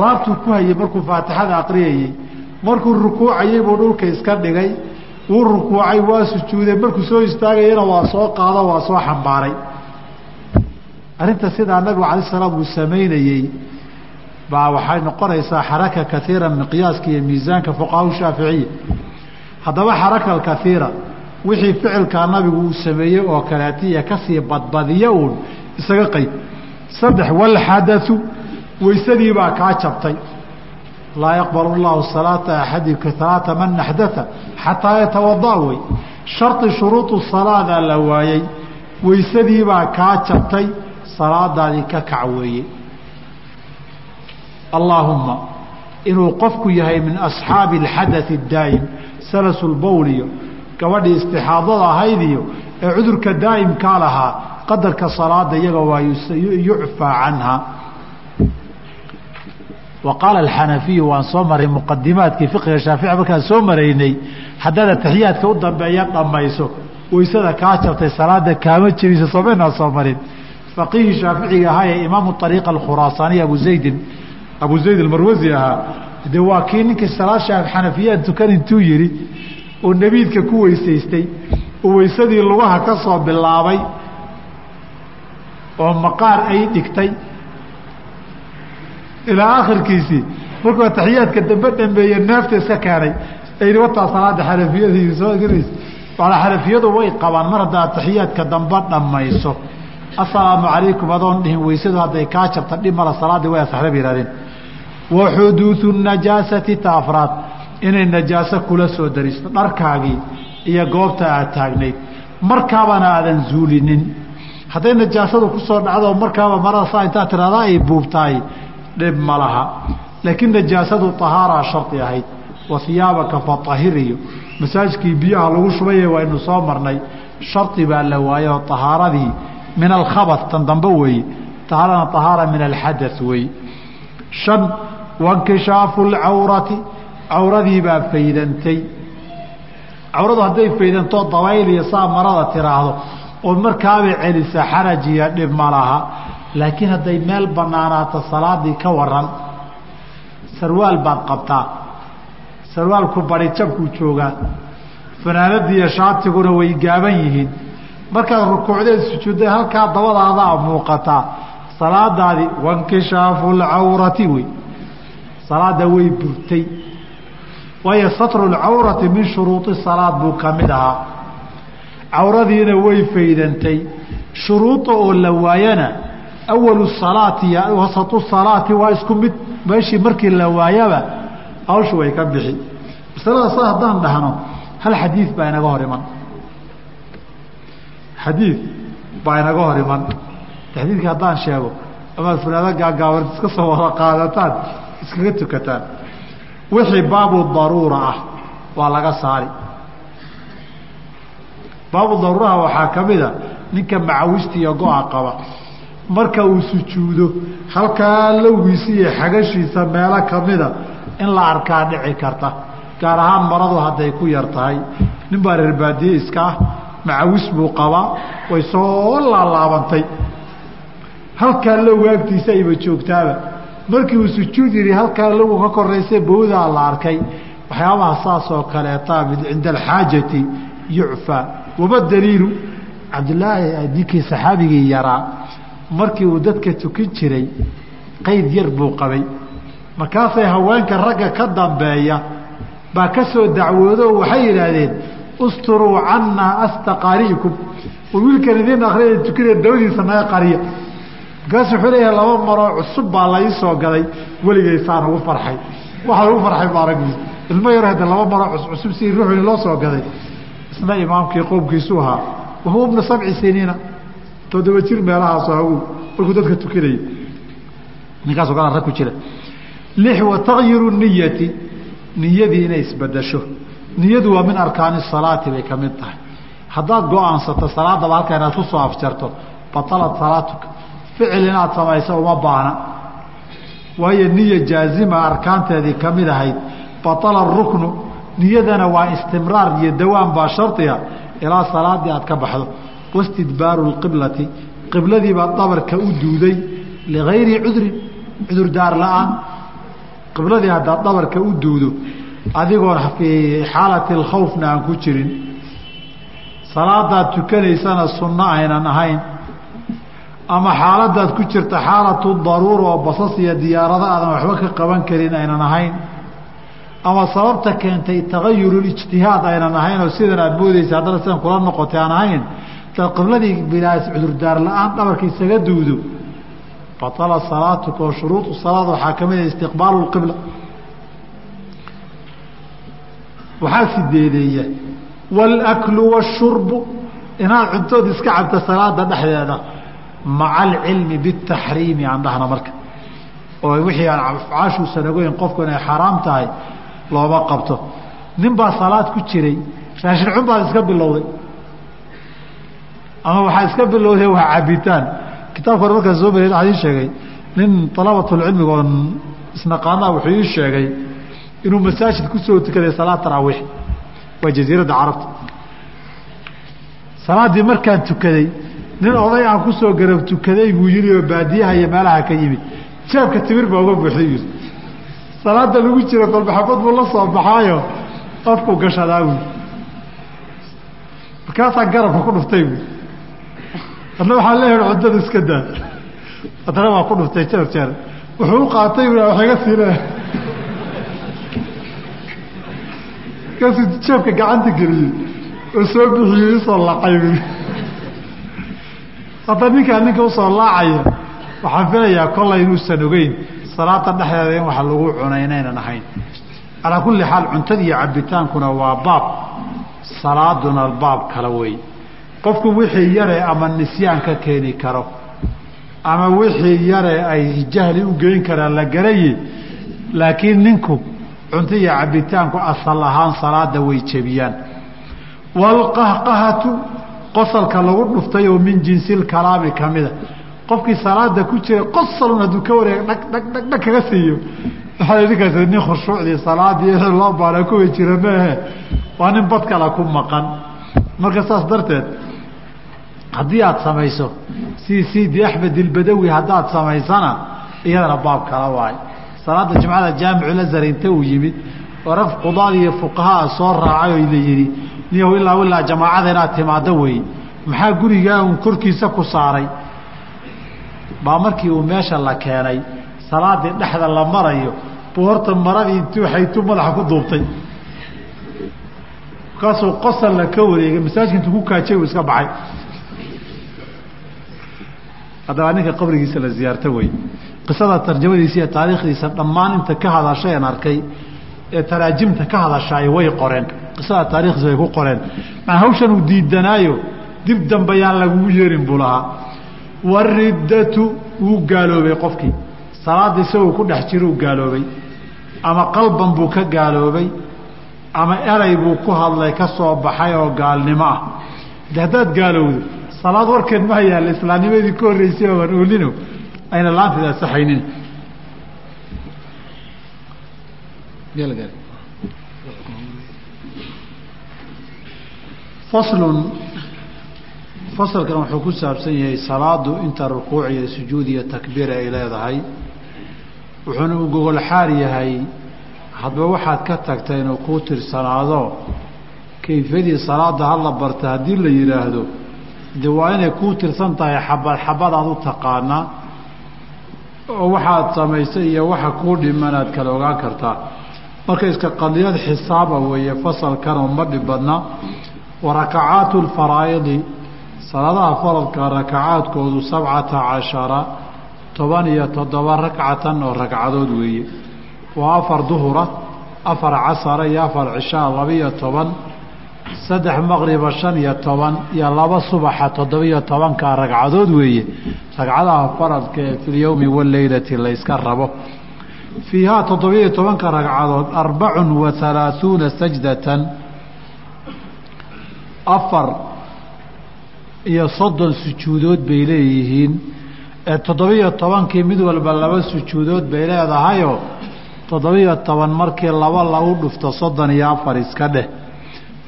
laabtuu ku hayay markuu faatixada aqriyayey markuu rukuucayey buu dhulka iska dhigay. Wuu rukuucay waa sujuuday. Markuu soo istaagayana waa soo qaado waa soo xambaaray. Arrinta sidaa nabigu alay salaam uu samaynayey baa waxay noqonaysaa xaraka kaiira miqyaaska iyo miisaanka fuqahaa shaaficiya haddaba xaraka kaiira wixii ficilkaa nabigu uu sameeyey oo kaleetiya ka sii badbadiya uun isaga qayb. Saddex walxadau weysadii baa kaa jabtay. Laa yaqbal llahu salaata axadikum salaata man axdaa xataa yatawada wey. Shardi shuruudu salaadaa la waayey weysadii baa kaa jabtay. Salaadaadii ka kac weeye. Allaahumma inuu qofku yahay min asxaabi alxadai daa'im salasulbowliyo gabadhii istixaadada ahaydiyo ee cudurka daa'imkaa lahaa qadarka salaada iyaga waa yucfaa canha wa qaala alxanafiyu waan soo maray muqadimaadkii fiqiga shaafici markaan soo maraynay haddaad ataxiyaadka u dambeeya dhammayso weysada kaa jabtay salaada kaama jebisa soomaynaa soo marin faqihii shaaficiga ahaa ee imaamu ariiqa alkhuraasaaniy abu zaydin abu zayd almarwasi ahaa de waa kii ninkii salaad xanafiyaan tukan intuu yihi oo nebiidka ku weysaystay oo weysadii lugaha ka soo bilaabay oo maqaar ay dhigtay ilaa akhirkiisii markuu ataxiyaadka dambe dhameeye neefta iska keenay. Ayni wataa salaada waala xanafiyadu way qabaan mar haddaa ataxiyaadka dambe dhammayso. Assalaamu calaykum adoon dhihin weysadu hadday kaa jabta dhib mala salaaddii way asaxda bay yihahdeen wa xuduudu najaasati ta afraad inay najaaso kula soo daristo dharkaagii iyo goobta aad taagnayd. Markaabana aadan zuulinin. Hadday najaasadu ku soo dhacdo markaaba marada saa intaad tiraada ay buubtahay dhib ma laha. Laakiin najaasadu tahaaraa shardi ahayd. Wa hiyaabaka fatahir iyo masaajkii biyaha lagu shubaye waynu soo marnay. Shardi baa la waaye oo tahaaradii min alkhabat tan dambe weeye tahaarana tahaara min alxada weeye shan wankishaafu lcawrati cawradii baa faydantay. Cawradu hadday faydantoo dabayl iyo saa marada tiraahdo oo markaabay celisa xaraj iyo dhib ma laha laakiin hadday meel banaanaato salaadii ka waran sarwaal baad qabtaa. Sarwaalku bari jabkuu joogaa. Fanaanadii iyo shaatiguna way gaaban yihiin. Markaad rukuucdeed sujuudday halkaa dabadaadaa muuqataa. Salaadaadii wankishaafu lcawrati wey. Salaada way burtay. Waayo satru lcawrati min shuruudi salaad buu ka mid ahaa. Cawradiina way faydantay. Shuruuda oo la waayana awalu salaati wasatu salaati waa isku mid meeshii markii la waayaba hawshu way ka bixi masalada sa haddaan dhahno hal xadiid baa inaga hor iman xadiid baa inaga hor iman xadiidka haddaan sheego amaad funaado gaagaaban iska soo wada qaadataan iskaga tukataan wixii baabu daruura ah waa laga saari baabu daruuraha waxaa ka mida ninka macawista iyo go-a qaba marka uu sujuudo halkaa lowgiisa iyo xagashiisa meelo kamida in la arkaa dhici karta. Gaar ahaan maradu hadday ku yar tahay. Nin baa reer baadiye iska ah macawis buu qabaa way soo laalaabantay. Halkaa lowga agtiisa ayba joogtaaba. Markii uu sujuud yihi halkaa logu ka koraysa bowdaa la arkay. Waxyaabaha saas oo kaleeta cinda alxaajati yucfaa wama daliilu cabdilaahi ninkii saxaabigii yaraa markii uu dadka tukin jiray qayd yar buu qabay. Markaasay haweenka ragga ka dambeeya baa ka soo dacwoodo oo waxay yidhaahdeen usturuu cannaa astaqaari'ikum. War wiilkan idiin akriya tukinaya dabadiisa naga qariya. Markaasu wuxuu leeyahay laba maroo cusub baa la ii soo gaday weligaysaan ugu farxay. Waxaa ugu farxay maaragii ilmo yar hadda laba maroo cuscusub si ruuxuni loo soo gaday. Isna imaamkii qoomkiisu ahaa wahuwa bna sabci siniina toddoba jir meelahaaso hagow markuu dadka tukinayay ninkaaso kala rag ku jira. Lix wa takyiru niyati niyadii inay isbedesho niyadu waa min arkaani salaati bay ka mid tahay. Haddaad go'aansato salaadaba halka inaad ku soo afjarto. Batalat salaatuka. Ficil inaad samayso uma baahna. Waayo niya jaazima arkaanteedii ka mid ahayd. Batala ruknu. Niyadana waa istimraar iyo dawaan baa shardiga ilaa salaadii aad ka baxdo wastidbaaru lqiblati qibladiibaa dabarka u duuday ligayri cudrin cudurdaar la'aan qibladii haddaad dhabarka u duudo adigoon fii xaalati alkhawfna aan ku jirin. Salaadaad tukanaysana sunno aynan ahayn. Ama xaaladaad ku jirta xaalatu daruura oo basas iyo diyaarada aadan waxba ka qaban karin aynan ahayn. Ama sababta keentay tagayurulijtihaad aynan ahayn oo sidan aad moodeysa haddana sidan kula noqotay aan ahayn qibladii bilaas cudurdaar la'aan dhabarka isaga duudo. Batala salaatuka oo shuruudu salaad waxaa ka mid ah istiqbaalu lqibla waxaa sideedeeya wاlaklu wاshurbu inaad cuntood iska cabta salaada dhexdeeda maca alcilmi bitaxriimi aan dhahna marka. Oo wixii aan afcaashuusan qofku inay xaaraam tahay looma qabto. Nin baa salaad ku jiray raashin cun baad iska bilowday ama waxaa iska bilowday waa cabitaan. Kitaabka hore markaan soo mariyay waxaa ii sheegay nin dalabatulcilmiga oon isnaqaanaa wuxuu ii sheegay inuu masaajid ku soo tukaday salaad taraawiix waa jasiiradda carabta. Salaaddii markaan tukaday nin oday aan ku soo garab tukaday buu yiri oo baadiyaha iyo meelaha ka yimid jeebka timir baa uga buuxday yiri salaada lagu jiro kolbaxabad buu la soo baxaayo afku gashadaa buy markaasaa garabka ku dhuftay buy hadna waxaa leeyahay cuntada iska daa. Haddana waa ku dhuftay jeer jeer. Wuxuu u qaatay wax iga siile jeebka gacanta geliyey oo soo bixiyey u soo laacay hadda ninkaa ninka u soo laacaya waxaan filayaa kollay inuusan ogeyn. Salaada dhexdeeda in wax lagu cunay inaynan ahayn calaa kulli xaal cuntada iyo cabitaankuna waa baab. Salaaduna baab kale wey qofku wixii yare ama nisyaan ka keeni karo ama wixii yare ay jahli u geyn karaan la garaye laakiin ninku cunto iyo cabitaanku asal ahaan salaada way jebiyaan. Waalqahqahatu qosalka lagu dhuftay oo min jinsilkalaami ka mida. Qofkii salaada ku jira qosalun hadduu ka wareega dhag dhag dhag dhag kaga siiyo. Waxaa ninkaas nin khushuucdii salaadii loo baana kuwa jira maahe waa nin bad kale ku maqan. Marka saas darteed haddii aada samayso si sidi axmed ilbadawi haddaad samaysana iyadana baab kala waayo. Salaada jimcada jaamiculazhar inta uu yimid oo rag qudaad iyo fuqahaa soo raacay oo la yidhi niyow ilaa ilaa jamaacada inaad timaado wey maxaa gurigaa uun korkiisa ku saaray? Baa markii uu meesha la keenay salaadii dhexda la marayo buu horta maradii intuu xaytu madaxa ku duubtay. Markaasuu qosalla ka wareegay masaajidka intuu ku kaajay uu iska baxay haddaba ninka qabrigiisa la ziyaarto wey. Qisada tarjamadiisa iyo taariikhdiisa dhammaan inta ka hadashay aan arkay ee taraajimta ka hadashaay way qoreen. Qisada taarikhdiisa way ku qoreen. Maa hawshan uu diidanaayo dib dambe yaan lagugu yeerin buu lahaa. Wariddatu wuu gaaloobay qofkii. Salaada isagoo ku dhex jira uu gaaloobay. Ama qalban buu ka gaaloobay. Ama eray buu ku hadlay ka soo baxay oo gaalnimo ah. De haddaad gaalowdo salaad warkeed ma yaalla islaamnimadii ka horreysay ooban oolino ayna laanteed asaxaynin faslun fasalkan wuxuu ku saabsan yahay salaadu inta rukuuc iyo sujuud iyo takbiir ay leedahay. Wuxuuna u gogol yahay hadba waxaad ka tagta inuu kuu tirsanaado kayfiyadii salaada hala barta haddii la yidhaahdo de waa inay kuu tirsan tahay xabad xabadaad u taqaanaa oo waxaad samaysay iyo waxa kuu dhimanaad kala ogaan kartaa. Marka iska qadiyad xisaaba weeye fasalkanoo ma dhib badna wa rakacaatu lfaraa'idi salaadaha faradka rakacaadkoodu sabcata cashara toban iyo toddoba ragcatan oo ragcadood weeye. Waa afar duhura afar casara iyo afar cishaa laba-iyo toban saddex maqriba shan iyo toban iyo laba subaxa toddoba-iyo tobanka ragcadood weeye. Ragcadaha faradka ee filyowmi waleylati layska rabo. Fiihaa toddoba-iyo tobanka ragcadood arbacun wa halaaثuuna sajdatan. Afar iyo soddon sujuudood bay leeyihiin. Ee toddoba-iyo tobankii mid walba laba sujuudood bay leedahayoo toddoba-iyo toban markii laba lagu dhufto soddon iyo afar iska dheh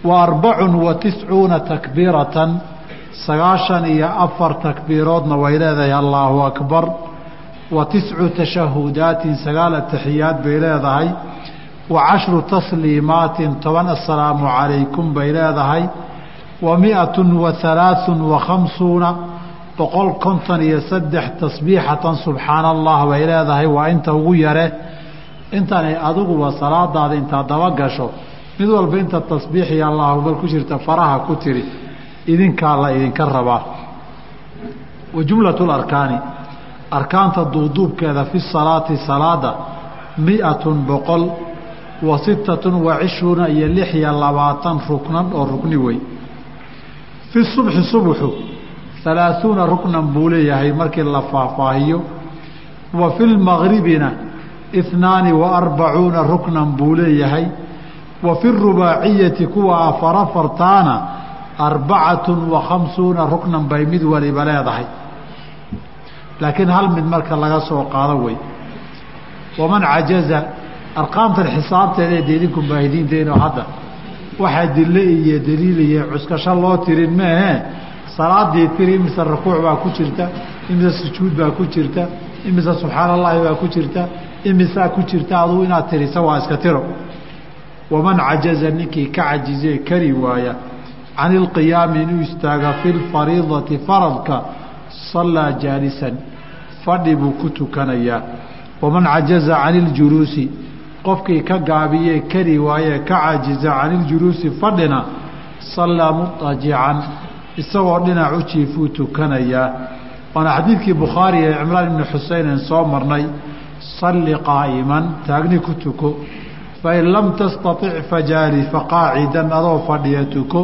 wa arbacun wa tiscuuna sagaashan iyo afar takbiiroodna way leedahay allaahu akbar. Wa tiscu tashahudaatin sagaal ataxiyaad bay leedahay. Wa cashru tasliimaatin toban assalaamu calaykum bay leedahay. Wa miatun wa halaaثun wa khamsuuna boqol konton iyo saddex tasbiixatan subxaana allah bay leedahay. Waa inta ugu yare. Intanay adiguba salaadaada intaad daba gasho mid walba inta tasbiix iyo allahu akbar ku jirta faraha ku tiri idinkaa la idinka rabaa wa jumlatu larkaani arkaanta duuduubkeeda fi salaati salaada miatun boqol wa sittatun wa cishruuna iyo lix iyo labaatan ruknan oo rukni wey fi subxi subxu halaaثuuna ruknan buu leeyahay markii la faahfaahiyo. Wa fi lmagribina ihnaani wa arbacuuna ruknan buu leeyahay wa fi rubaaciyati kuwa afar afartaana arbacatun wa khamsuuna ruknan bay mid waliba leedahay. Laakiin hal mid marka laga soo qaado wey. Waman cajaza arqaamtan xisaabteeda ee idinku baahidiinteeno hadda waxaa dille iyo daliil iyo cuskasho loo tirin maahee salaadii tiri imise rukuuc baa ku jirta imise sujuud baa ku jirta imise subxaana allahi baa ku jirta imisaa ku jirta adugu inaad tirisa waa iska tiro waman cajaza ninkii ka cajizee kari waaya can ilqiyaami inuu istaaga fi lfariidati faradka sallaa jaalisan fadhi buu ku tukanayaa. Waman cajaza can iljuluusi qofkii ka gaabiyee kari waayee ka cajiza can iljuluusi fadhina sallaa mutajican isagoo dhinac u jiifuu tukanayaa. Waana xadiidkii bukhaari ee cimraan ibni xuseynen soo marnay salli qaa'iman taagni ku tuko fain lam tastaطic fajaali faqaacidan adoo fadhiya tuko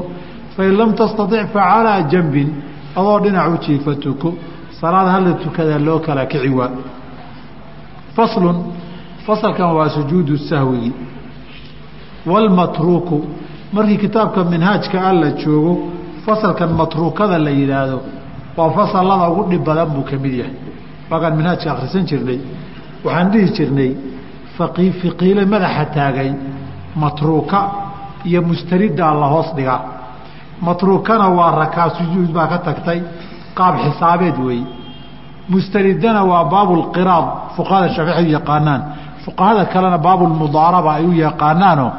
fain lam tastaطic facalaa janbin adoo dhinac u jiifa tuko salaad hala tukada loo kala kici waa faslun fasalkan waa sujuudu sahwigi wاlmatruuku markii kitaabka minhaajka alla joogo fasalkan matruukada la yidhaahdo waa fasalada ugu dhib badan buu ka mid yahay waakaan minhaajka akhrisan jirnay waxaan dhihi jirnay fiqiile madaxa taagay matruuka iyo mustaridaa la hoos dhigaa matruukana waa rakaa sujuud baa ka tagtay qaab xisaabeed weeye mustaridana waa baabulqiraad fuqahada shaaficiyadu yaqaanaan. Fuqahada kalena baabulmudaaraba ay u yaqaanaanoo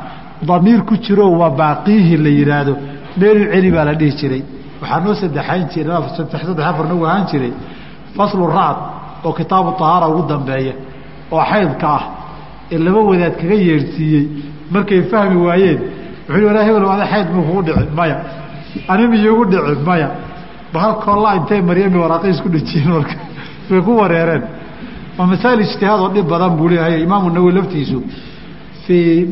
damiir ku jiro waa baaqiihi la yidhaahdo meelu celi baa la dhihi jiray. Waxaa noo saddexayn jira saddex afar nagu ahaan jiray. Faslu racd oo kitaabu tahaara ugu dambeeya oo xaydka ah ee laba wadaad kaga yeerhsiiyey markay fahmi waayeen wuxuu walaa hebel ada xayd muu kugu dhici maya. Ani miyugu dhici maya. Bahalkoolla intay maryami waraaqay isku dhejiyeen marka. Way ku wareereen. Waa masaa'il ijtihaad oo dhib badan buu leeyahay. Imaamu nawowi laftiisu fii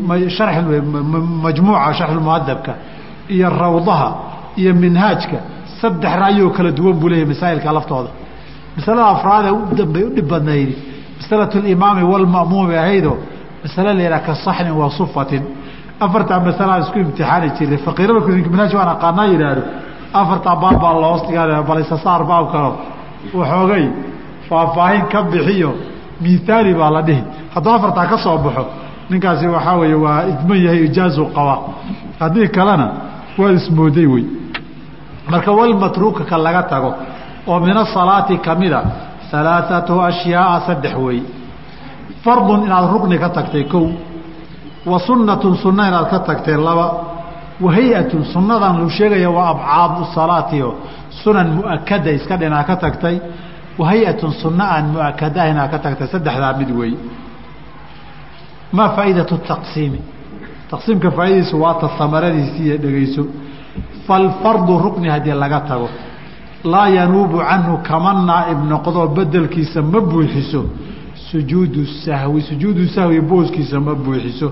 majmuuca sharxulmuhadabka iyo rawdaha iyo minhaajka saddex ra'yoo kala duwan buu leeyahay masaa'ilka laftooda. Masalada afraadee u dambey u dhib badnaydi masalatu limaami walma'muumi ahaydoo masale la yidhaha ka saxnin wa afartaa masalaa isku imtixaani jiray faqiirada kusinka minhaaj waan aqaanaa yidhaahdo afartaa baab baa loos dhigaa balisasaar baabkano waxoogay faahfaahin ka bixiyo mihaali baa la dhihi hadduu afartaa ka soo baxo ninkaasi waxaa weeye waa idman yahay ijaazu qaba haddii kalena waa ismooday wey marka walmatruuka ka laga tago oo min asalaati kamida alaaatu ashyaaa saddex weeye fardun inaad rukni ka tagtay kow wa sunnatun sunna inaad ka tagtay laba wa hay'atun sunnadan lu sheegaya waa abcaadu salaatio sunan mu'akada iska dhinaa ka tagtay wa hay'atun sunna aan mu'akadaah inaad ka tagtay saddexdaa mid weeye maa faa'iidatu taqsiimi taqsiimka faaidadiisu waata amaradiisi iyo dhegeyso falfardu rukni haddii laga tago laa yanuubu canhu kama naa'ib noqdo bedelkiisa ma buuxiso. Sujuudu sahwi sujuudu sahwi booskiisa ma buuxiso.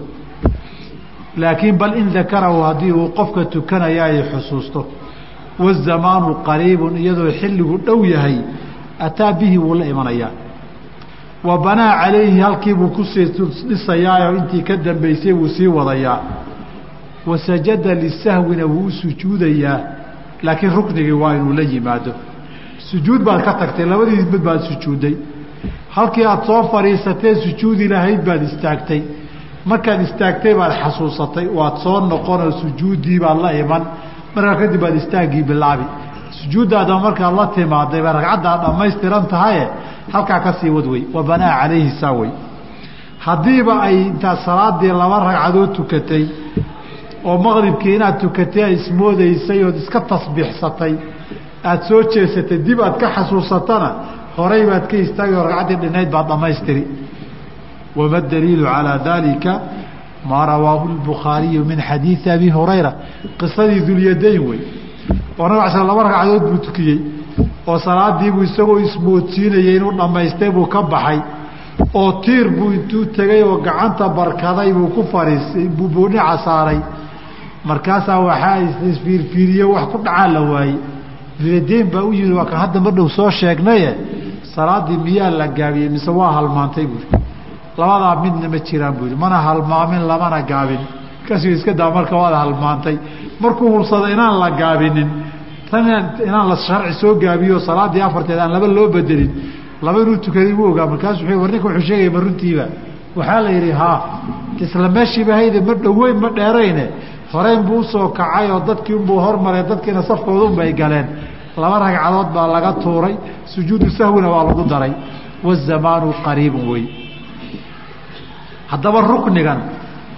Laakiin bal in dakarahu haddii uu qofka tukanaya ay xusuusto. Wazamaanu qariibun iyadoo xilligu dhow yahay ataa bihi wuu la imanayaa wa banaa calayhi halkiibuu ku sii dhisayaaoo intii ka dambaysay wuu sii wadayaa. Wa sajada lisahwina wuu u sujuudayaa laakiin ruknigii waa inuu la yimaado. Sujuud baad ka tagtay labadii mid baad sujuudday halkii aad soo fadhiisatee sujuudi lahayd baad istaagtay. Markaad istaagtay baad xasuusatay waad soo noqonoo sujuuddii baad la iman. Markaa kadib baad istaaggii bilaabi. Sujuuddaada markaad la timaaday bay ragcaddaa dhammaystiran tahaye halkaa ka sii wad wey wa banaa calayhi saa wey haddiiba ay intaad salaadii laba ragcadood tukatay oo maqribkii inaad tukatay a ismoodaysay ood iska tasbiixsatay aada soo jeesatay dib aad ka xasuusatana horay baad ka istaagay oo ragcaddii dhinayd baad dhammaystiri wama daliilu calaa daalika maa rawaahu lbukhaariyu min xadiidi abi hurayra qisadii dulyadayn wey oo nabig sl laba ragcadood buu tukiyey oo salaadiibuu isagoo ismoodsiinayay inuu dhammaystay buu ka baxay oo tiir buu intuu tegay oo gacanta barkaday buu ku fariisay buu boodhica saaray markaasaa waxaa isfiirfiiriye wax ku dhacaa la waayey. Dulyadayn baa u yimid waa kan hadda mar dhow soo sheegnaye? Salaadii miyaa la gaabiyey mise waa halmaantay buui labadaa midna ma jiraan buu yidhi. Mana halmaamin lamana gaabin. Kasii iska daa marka waad halmaantay. Markuu hubsado inaan la gaabinin tan inaan la sharci soo gaabiyo salaaddii afarteed aan laba loo bedelin laba inuu tukaday buu ogaa. Markaasu war ninka wuxuu sheegaya ma runtiiba waxaa la yidhi haa isla meeshiiba hayde ma dhoweyn ma dheerayne horeyn buu u soo kacay oo dadkii unbuu hormaray dadkiina safkoodunbay galeen. Laba ragcadood baa laga tuuray sujuudu sahwina waa lagu daray. Wazamaanu qariibun wey haddaba ruknigan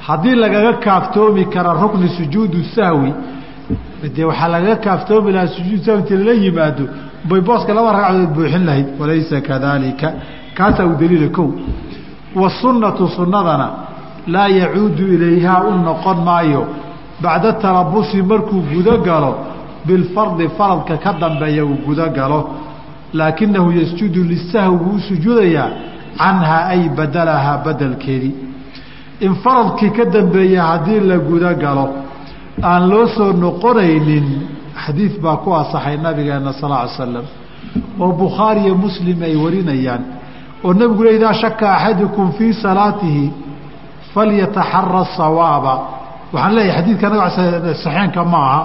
haddii lagaga kaaftoomi kara rukni sujuudu sahwi dee waxaa lagaga kaaftoomi lahaa sujuud sahwi inti lala yimaado bay booska laba ragcadood buuxin lahayd. Walaysa kadaalika. Kaasaa u daliila kow. Wasunnatu sunnadana laa yacuudu ilayhaa u noqon maayo bacda talabusi markuu gudo galo bilfardi faradka ka dambeeya uu gudo galo laakinahu yasjudu lisahwi wuu sujuudayaa canhaa ay badalahaa badelkeedii in faradkii ka dambeeya haddii la gudo galo aan loo soo noqonaynin xadiid baa ku asaxay nabigeena sal ly slam oo bukhaari iyo muslim ay warinayaan oo nebigu le idaa shaka axadukum fii salaatihi falyataxara sawaaba waxaan leeyahay xadiidka naga saxeenka ma aha.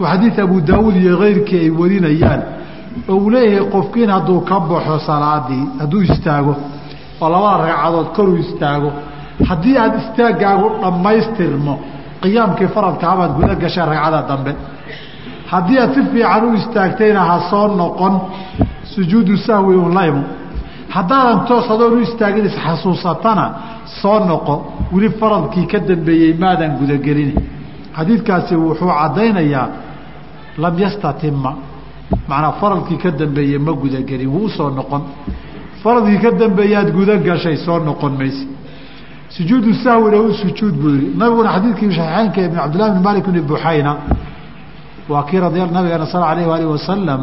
Waa xadiid abu daawuud iyo keyrkii ay warinayaan. Oo uu leeyahay qofkiin hadduu ka baxo salaadii hadduu istaago oo labada ragcadood koruu istaago haddii aada istaaggaagu dhammaystirmo qiyaamkii faradka abaad guda gashay ragcada dambe. Haddii aad si fiican u istaagtayna ha soo noqon sujuudu sahwi un la imo haddaadan toos adoon u istaagin isxasuusatana soo noqo weli faradkii ka dambeeyey maadan gudagelin. Xadiidkaasi wuxuu caddaynayaa lam yastatima macnaa faradkii ka dambeeyey ma gudagelin wuu u soo noqon. Faradkii ka dambeeyaad guda gashay soo noqon mayse sujuudu sahwina u sujuud buu yihi nabiguna xadiidkii saxiixeynka ibn cabdillahi bn malik bni buxayna waa kii radi nabigeena sal alayh alih wasalam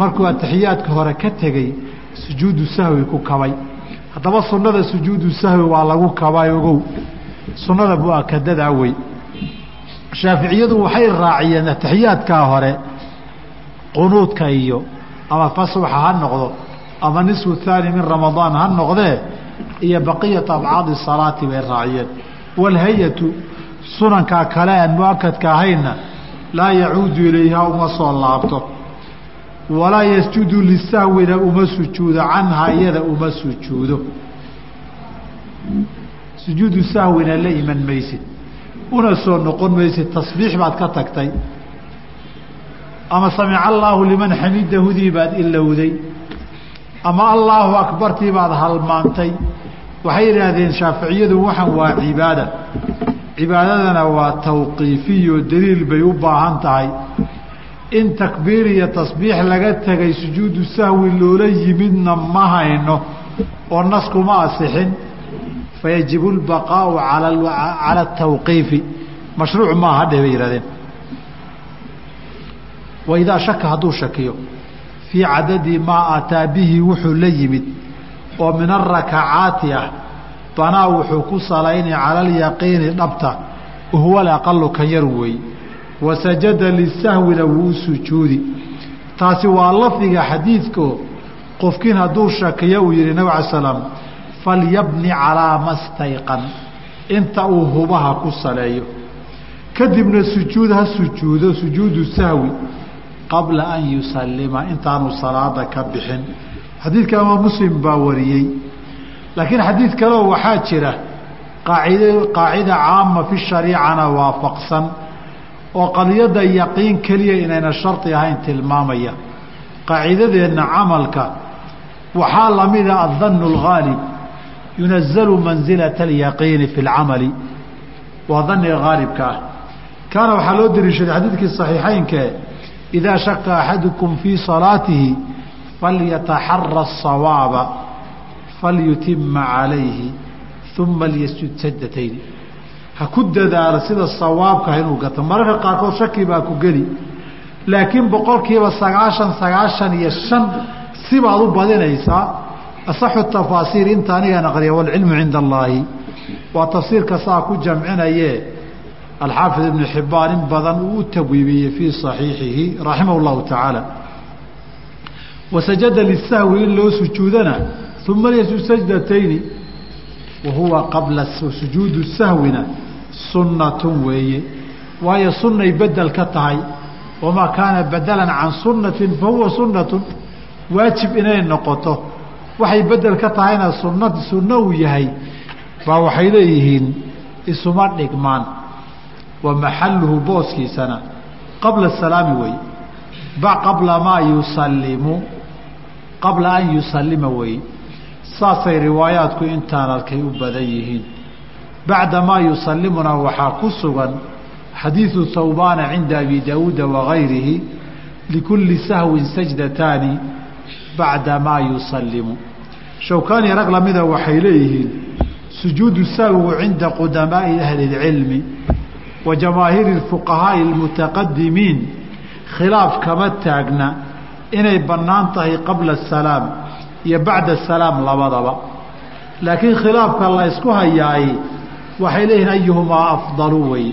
markuu atixiyaadka hore ka tegey sujuudu sahwi ku kabay. Haddaba sunnada sujuudu sahwi waa lagu kabay ogow. Sunnada mu'akadadaa wey. Shaaficiyadu waxay raaciyeen atixiyaadkaa hore qunuudka iyo ama faswaxa ha noqdo ama nisfu thaani min ramadaan ha noqdee iyo baqiyata abcaadi salaati bay raaciyeen. Walhay-atu sunankaa kale aan mu'akadka ahayna laa yacuudu ilayhaa uma soo laabto walaa yasjudu lisahwina uma sujuudo canhaa iyada uma sujuudo. Sujuudu sahwina la iman maysid. Una soo noqon maysid tasbiix baad ka tagtay. Ama samica allaahu liman xamidahudii baad ilowday ama allaahu akbartii baad halmaantay. Waxay yidhaahdeen shaaficiyadu waxan waa cibaada. Cibaadadana waa tawqiifiyo daliil bay u baahan tahay in takbiir iyo tasbiix laga tegay sujuudu sahwi loola yimidna ma hayno oo naskuma asixin fayajibu lbaqaau cala atawqiifi mashruuc maaha dheh bay yihahdeen waidaa shaka hadduu shakiyo fii cadadi maa ataa bihi wuxuu la yimid oo min arakacaati ah banaa wuxuu ku salaynay cala alyaqiini dhabta wahuwa alaqalu kan yar weey wasajada lisahwina wuu sujuudi. Taasi waa lafdiga xadiidko qofkiin hadduu shakiyo uu yihi nabig ala slam falyabni calaa ma stayqan inta uu hubaha ku saleeyo. Kadibna sujuud ha sujuudo sujuudu sahwi qabla an yusalima intaanu salaada ka bixin. Xadiidka imaam muslim baa wariyey. Laakiin xadiid kaleo waxaa jira qaacid qaacida caama fi shariicana waafaqsan oo qadiyadda yaqiin keliya inayna shardi ahayn tilmaamaya. Qaacidadeenna camalka waxaa lamida addannu alghaalib yunazalu mansilata alyaqiini fi lcamali waa daniga haalibka ah. Kaana waxaa loo dariishaday xadiidkii saxiixaynkee idaa shaka axadukum fii salaatihi falyataxara asawaaba falyutima calayhi uma lyasjud sajdatayni ha ku dadaalo sida sawaabka inuu gato. Mararka qaarkood shaki baa ku geli. Laakiin boqolkiiba sagaashan sagaashan iyo shan sibaad u badinaysaa asaxu tafaasiir inta aniga naqriya waalcilmu cinda allaahi waa tafsiirka saa ku jamcinaye alxaafid ibnu xibbaan in badan uu u tabwiibiyey fii saxiixihi raximah llahu tacaala wasajada lisahwi in loo sujuudana uma lyasjud sajdatayni wa huwa qabla sujuudu sahwina sunnatun weeye. Waayo sunnay bedel ka tahay. Wamaa kaana badalan can sunnatin fa huwa sunnatun. Waajib inay noqoto. Waxay bedel ka tahayna sunna sunno uu yahay. Baa waxay leeyihiin isuma dhigmaan. Wa maxaluhu booskiisana. Qabla salaami wey. Qabla maa yusallimu. Qabla an yusallima weye saasay riwaayaadku intaan arkay u badan yihiin bacda maa yusallimuna waxaa ku sugan xadiidu hawbaana cinda abi daawuuda wagayrihi likulli sahwin sajdataani bacda maa yusallimu shawkaani rag lamida waxay leeyihiin sujuudu sahwigu cinda qudamaa'i ahli اlcilmi wa jamaahiiri اfuqahaa'i اlmutaqadimiin khilaaf kama taagna inay bannaan tahay qabla asalaam iyo bacda asalaam labadaba laakiin khilaafka la ysku hayaay waxay leeyihiin ayuhumaa afdalu wey.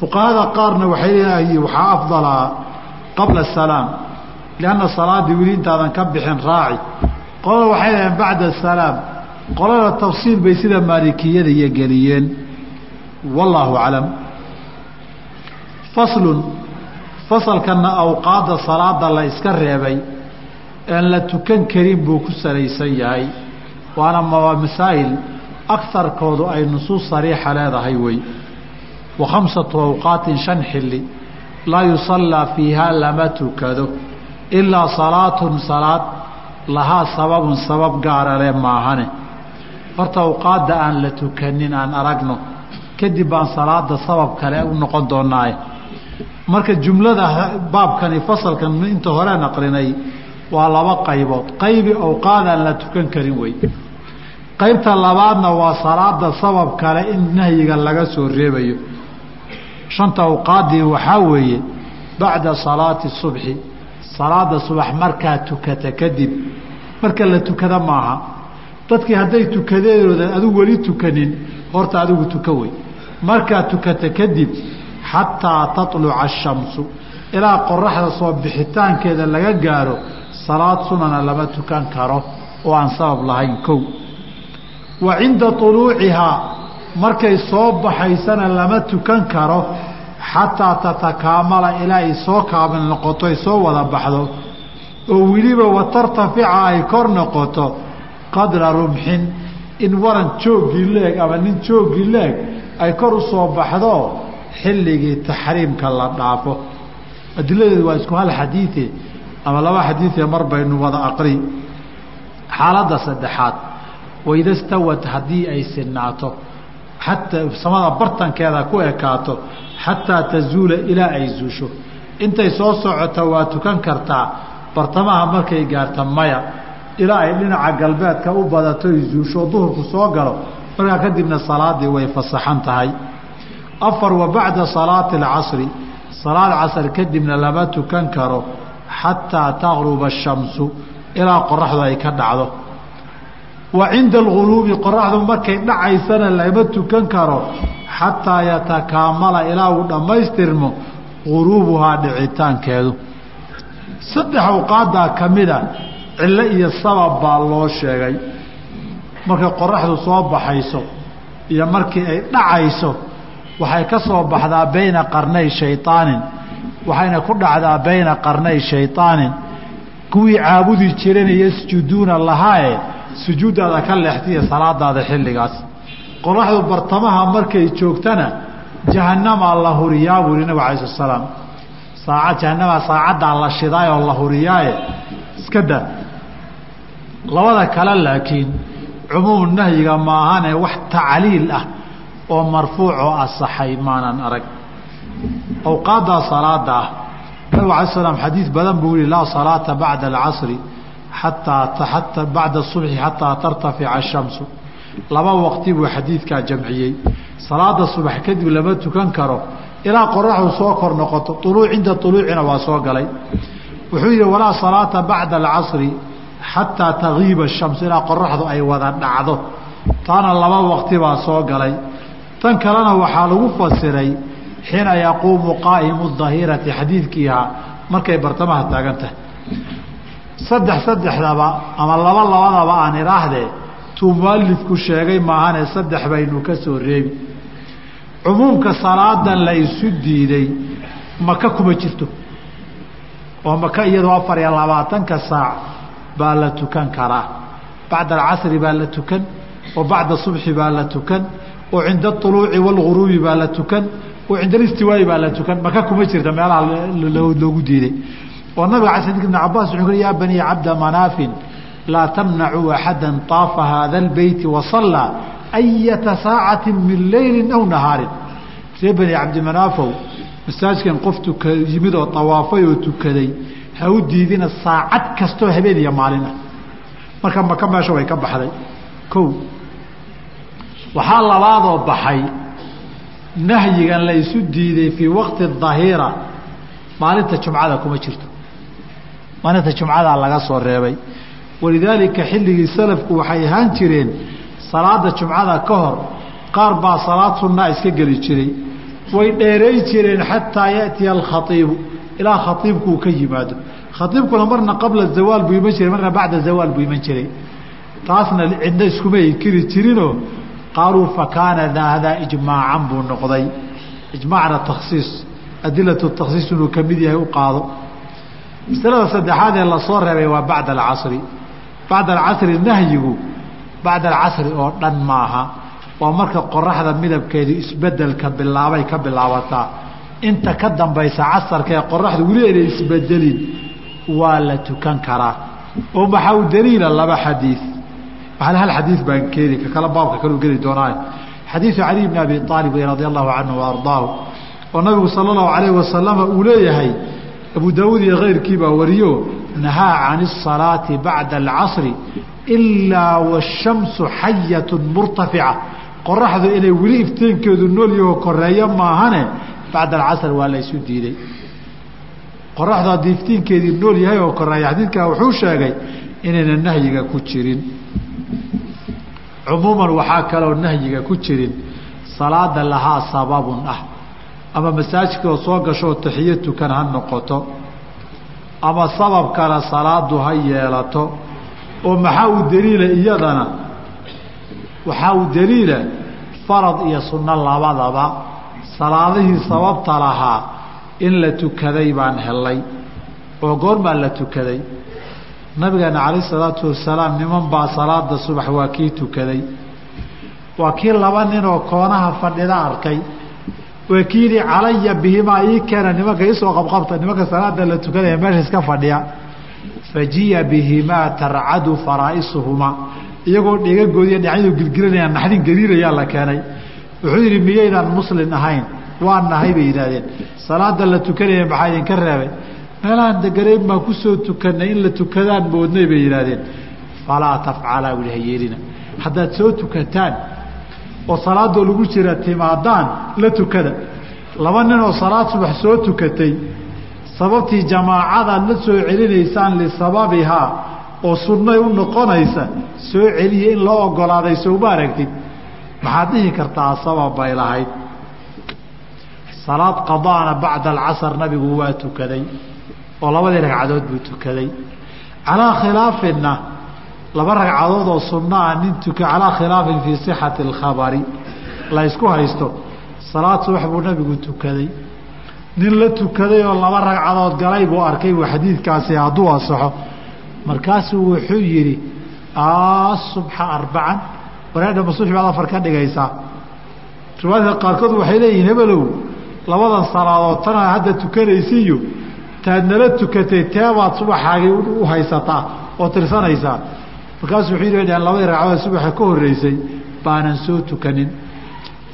Fuqahada qaarna waxay leeyihiin waxaa afdalaa qabla asalaam lianna salaaddii weli intaadan ka bixin raaci. Qolada waxay leeyihiin bacda asalaam qolada tafsiil bay sida maalikiyada iyo geliyeen wallaahu aclam. Faslun fasalkana awqaadda salaada la iska reebay een la tukan karin buu ku salaysan yahay. Waana masaa'il akarkoodu ay nusuus sariixa leedahay wey. Wa khamsatu awqaatin xilli laa yusallaa fiihaa lama tukado ilaa salaatun salaad lahaa sababun sabab gaara leh maahane. Horta awqaadda aan la tukanin aan aragno kadib baan salaada sabab kale u noqon doonaaye marka jumlada baabkani fasalkan inta hore naqlinay waa laba qaybood. Qaybi awqaadaan la tukan karin wey qaybta labaadna waa salaada sabab kale in nahyiga laga soo reebayo. Shanta awqaaddii waxaa weeye bacda salaati subxi salaada subax markaa tukata kadib. Marka la tukada maaha dadkii hadday tukadeedooda adigu weli tukanin horta adigu tuka wey. Markaa tukata kadib xataa taluca ashamsu ilaa qoraxda soo bixitaankeeda laga gaaro salaad sunana lama tukan karo oo aan sabab lahayn kow wa cinda uluucihaa markay soo baxaysana lama tukan karo xataa tatakaamala ilaa ay soo kaamil noqoto ay soo wada baxdo. Oo weliba watartafica ay kor noqoto qadra rumxin in waran jooggii leeg ama nin jooggii leeg ay kor u soo baxdo xilligii taxriimka la dhaafo. Adiladeedu waa isku hal xadiie ama laba xadiie mar baynu wada aqri xaaladda saddexaad waida stawad haddii ay sinaato xataa samada bartankeeda ku ekaato xataa tazuula ilaa ay zuusho. Intay soo socoto waa tukan kartaa bartamaha markay gaarta maya ilaa ay dhinaca galbeedka u badato ay zuusho duhurku soo galo markaa kadibna salaadii way fasaxan tahay. Afar wa bacda salaati alcasri salaad casr kadibna lama tukan karo xataa taqruba ashamsu ilaa qoraxdu ay ka dhacdo wa cinda alguruubi qoraxdu markay dhacaysana lama tukan karo xataa yatakaamala ilaa uu dhammaystirmo guruubuhaa dhicitaankeedu. Saddex awqaadaa ka mida cillo iyo sabab baa loo sheegay. Markay qoraxdu soo baxayso iyo markii ay dhacayso waxay ka soo baxdaa bayna qarnay shayطaanin waxayna ku dhacdaa bayna qarnay shayطaanin kuwii caabudi jireen yasjuduuna lahaae sujuuddaada ka leextiya salaadaada xilligaas. Qoraxdu bartamaha markay joogtana jahanamaa la huriyaa buu yihi nabig alay slat slaam saaca jahanamaa saacaddaa la shidaay oo la huriyaaye. Iska daa labada kale laakiin cumuum nahyiga maahane wax tacliil ah oo marfuucoo asaxay maanan arag. Awqaaddaa salaada ah. Nabig alay slam xadiid badan buu yihi laa salaata bacda alcasri xataa bacda subxi xataa tartafica ashamsu laba waqti buu xadiidkaa jamciyey salaada subax kadib lama tukan karo ilaa qoraxdu soo kor noqoto uluuc cinda uluucina waa soo galay wuxuu yihi walaa salaata bacda alcasri xataa tagiiba shamsu ilaa qoraxdu ay wada dhacdo taana laba waqti baa soo galay tan kalena waxaa lagu fasiray xiina yaquumu qaa'imu dahirati xadiidkiihaa markay bartamaha taagan tahay saddex saddexdaba ama laba labadaba aan idhaahdee tuu mualifku sheegay maahane saddex baynu ka soo reebi. Cumuumka salaadan la isu diiday maka kuma jirto? oo maka iyadoo afar iyo labaatanka saac baa la tukan karaa. Bacda alcasri baa la tukan oo bacda subxi baa la tukan oo cinda auluuci waalguruubi baa la tukan oo cinda alistiwaayi baa la tukan maka kuma jirta? Meelaha loogu diiday oo nabiga ala ibn cabaas wuxuu ui ya banii cabda manaafin laa tamnacuu axada طaafa haada اlbeyti wasallaa ayata saacati min leyli aw nahaarin. Ree bani cabdimanaafow masaajkan qof tuka oo awaafay oo tukaday ha u diidina saacad kastoo habeen iyo maalin ah marka maka meesha way ka baxday. Ko waxaa labaadoo baxay nahyigan la isu diiday fii waqti dahiira maalinta jumcada kuma jirto maalinta jumcadaa laga soo reebay. Walidaalika xilligii salafku waxay ahaan jireen salaada jumcada ka hor qaar baa salaad sunnaa iska geli jiray. Way dheeray jireen xataa yatiya alkhaiibu ilaa khaiibku uu ka yimaado. Khaiibkuna marna qabla zawaal buu iman jiray marna bacda zawaal buu iman jiray. Taasna cidna iskuma inkiri jirinoo qaaluu fakaana haadaa ijmaacan buu noqday. Ijmaacna takhsiis adilatu takhsiis inuu ka mid yahay u qaado masalada saddexaad ee la soo reebay waa bacda alcasri. Bacda alcasri nahyigu bacda alcasri oo dhan maaha. Waa marka qoraxda midabkeedu isbeddelka bilaabay ka bilaabataa. Inta ka dambaysa casarka ee qoraxdu weli ayna isbedelin waa la tukan karaa. Oo maxaa u daliila laba xadiid hal xadiid baan keeni ka kale baabka kaleu geli doonaa xadiidu cali bni abi aalib radi allahu canhu wa oo nabigu sala allahu alayh wasalama uu leeyahay abu daawuud iyo keyrkii baa wariyo nahaa can الsalaati bacda alcasri ilaa washamsu xayatu murtafica. Qoraxdu inay weli iftiinkeedu nool yaho koreeyo maahane bacda alcasr waa la ysu diiday qoraxdu haddii iftiinkeedii nool yahay oo koreeya xadiidkaa wuxuu sheegay inayna nahyiga ku jirin. Cumuuman waxaa kaloo nahyiga ku jirin. Salaada lahaa sababun ah ama masaajidkoo soo gashooo taxiyo tukan ha noqoto ama sabab kale salaadu ha yeelato oo maxaa u daliila iyadana? Waxaa u daliila farad iyo sunno labadaba. Salaadihii sababta lahaa in la tukaday baan helay oo goormaa la tukaday. Nabigeena calayh isalaatu wasalaam niman baa salaada subax waa kii tukaday. Waa kii laba ninoo koonaha fadhida arkay waa kii yidhi calaya bihimaa ii keena nimanka isoo qabqabta nimanka salaada la tukanaya meesha iska fadhiya. Fajiya bihimaa tarcadu faraa'isuhumaa iyagoo dhegagoodiiyo dhinacyadu gilgilanayaan naxdin gariirayaa la keenay. Wuxuu yidhi miyaydaan muslin ahayn waa nahay bay yidhaahdeen. Salaada la tukanaya maxaa idinka reebay? Meelahaan deganayn baan ku soo tukanay in la tukadaan moodnay bay yidhaahdeen. Falaa tafcalaa wili hayeelina haddaad soo tukataan oo salaadoo lagu jira timaadaan la tukada. Laba ninoo salaad subax soo tukatay sababtii jamaacadaad la soo celinaysaan lisababihaa oo sunnay u noqonaysa soo celiya in loo ogolaaday sowma aragtid? Maxaad dhihi kartaa sabab bay lahayd. Salaad qadaana bacda alcasar nabigu waa tukaday oo labadii ragcadood buu tukaday. Calaa khilaafinna laba ragcadood oo sunnaah nin tuka calaa khilaafin fii sixati alkhabari. La ysku haysto. Salaad subax buu nabigu tukaday. Nin la tukaday oo laba ragcadood galay buu arkay buu xadiidkaasi hadduu asaxo markaasuu wuxuu yidhi asubxa arbacan wareedha ma subax baad afar ka dhigaysaa. Riwaayadka qaarkood waxay leeyihiin hebelow labadan salaadood tanaa hadda tukanaysiiyo. Taad nala tukatay teebaad subaxaagii u haysataa oo tirsanaysaa markaasuu wuxuu yidhi dhaheen labadii ragcadood subaxa ka horreysay baanan soo tukanin.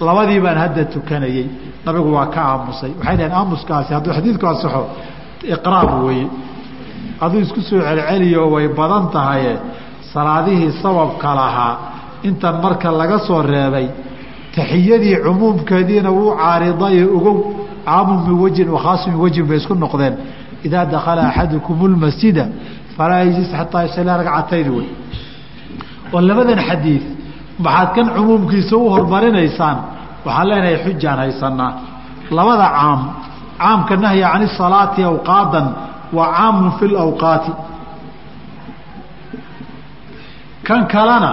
Labadii baan hadda tukanayey nabigu waa ka aamusay. Waxay dhaheen aamuskaasi hadduu xadiidku asaxo iqraab weeye. Aduu isku soo celceliyo way badan tahaye salaadihii sababka lahaa intan marka laga soo reebay taxiyadii cumuumkeediina wuu caaridayo ogow caamun min wejin wakhaasu min wejin bay isku noqdeen. Idaa dakala axadukum lmasjida falaa yajlis xataa yusallaa ragcatayn wey oo labadan xadiid maxaad kan cumuumkiisa u hormarinaysaan waxaan leenahay xujaan haysanaa. Labada caam caamka nahya can isalaati awqaadan waa caamun fi lawqaati kan kalena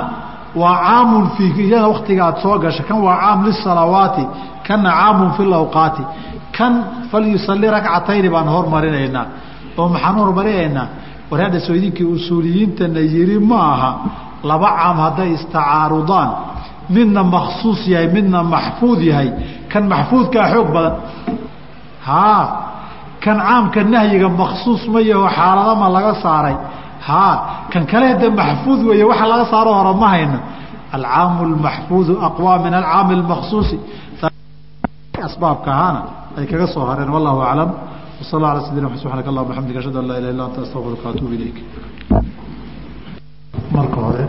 waa caamun fii iyada waktiga aad soo gasha kan waa caam lisalawaati kanna caamun fi lawqaati kan falyusalli ragcatayni baan hormarinaynaa oo maxaan hormarinaynaa war hadda soo idinkii usuuliyiintana yiri ma aha laba caam hadday istacaarudaan midna makhsuus yahay midna maxfuud yahay. Kan maxfuudkaa xoog badan. Haa kan caamka nahyiga makhsuus ma yaho xaaladama laga saaray. Haa kan kale de maxfuud weeye waxa laga saaro hore ma hayno. Alcaamu almaxfuudu aqwaa min alcaami almaksuusi asbaabka ahaana ay kaga soo hareen wallahu aclam. Wasal ala sayidina mxad subxanak allah bxamdik ashhadu an laa ilaha illa anta astaqfiruka atuub ilayk marka hore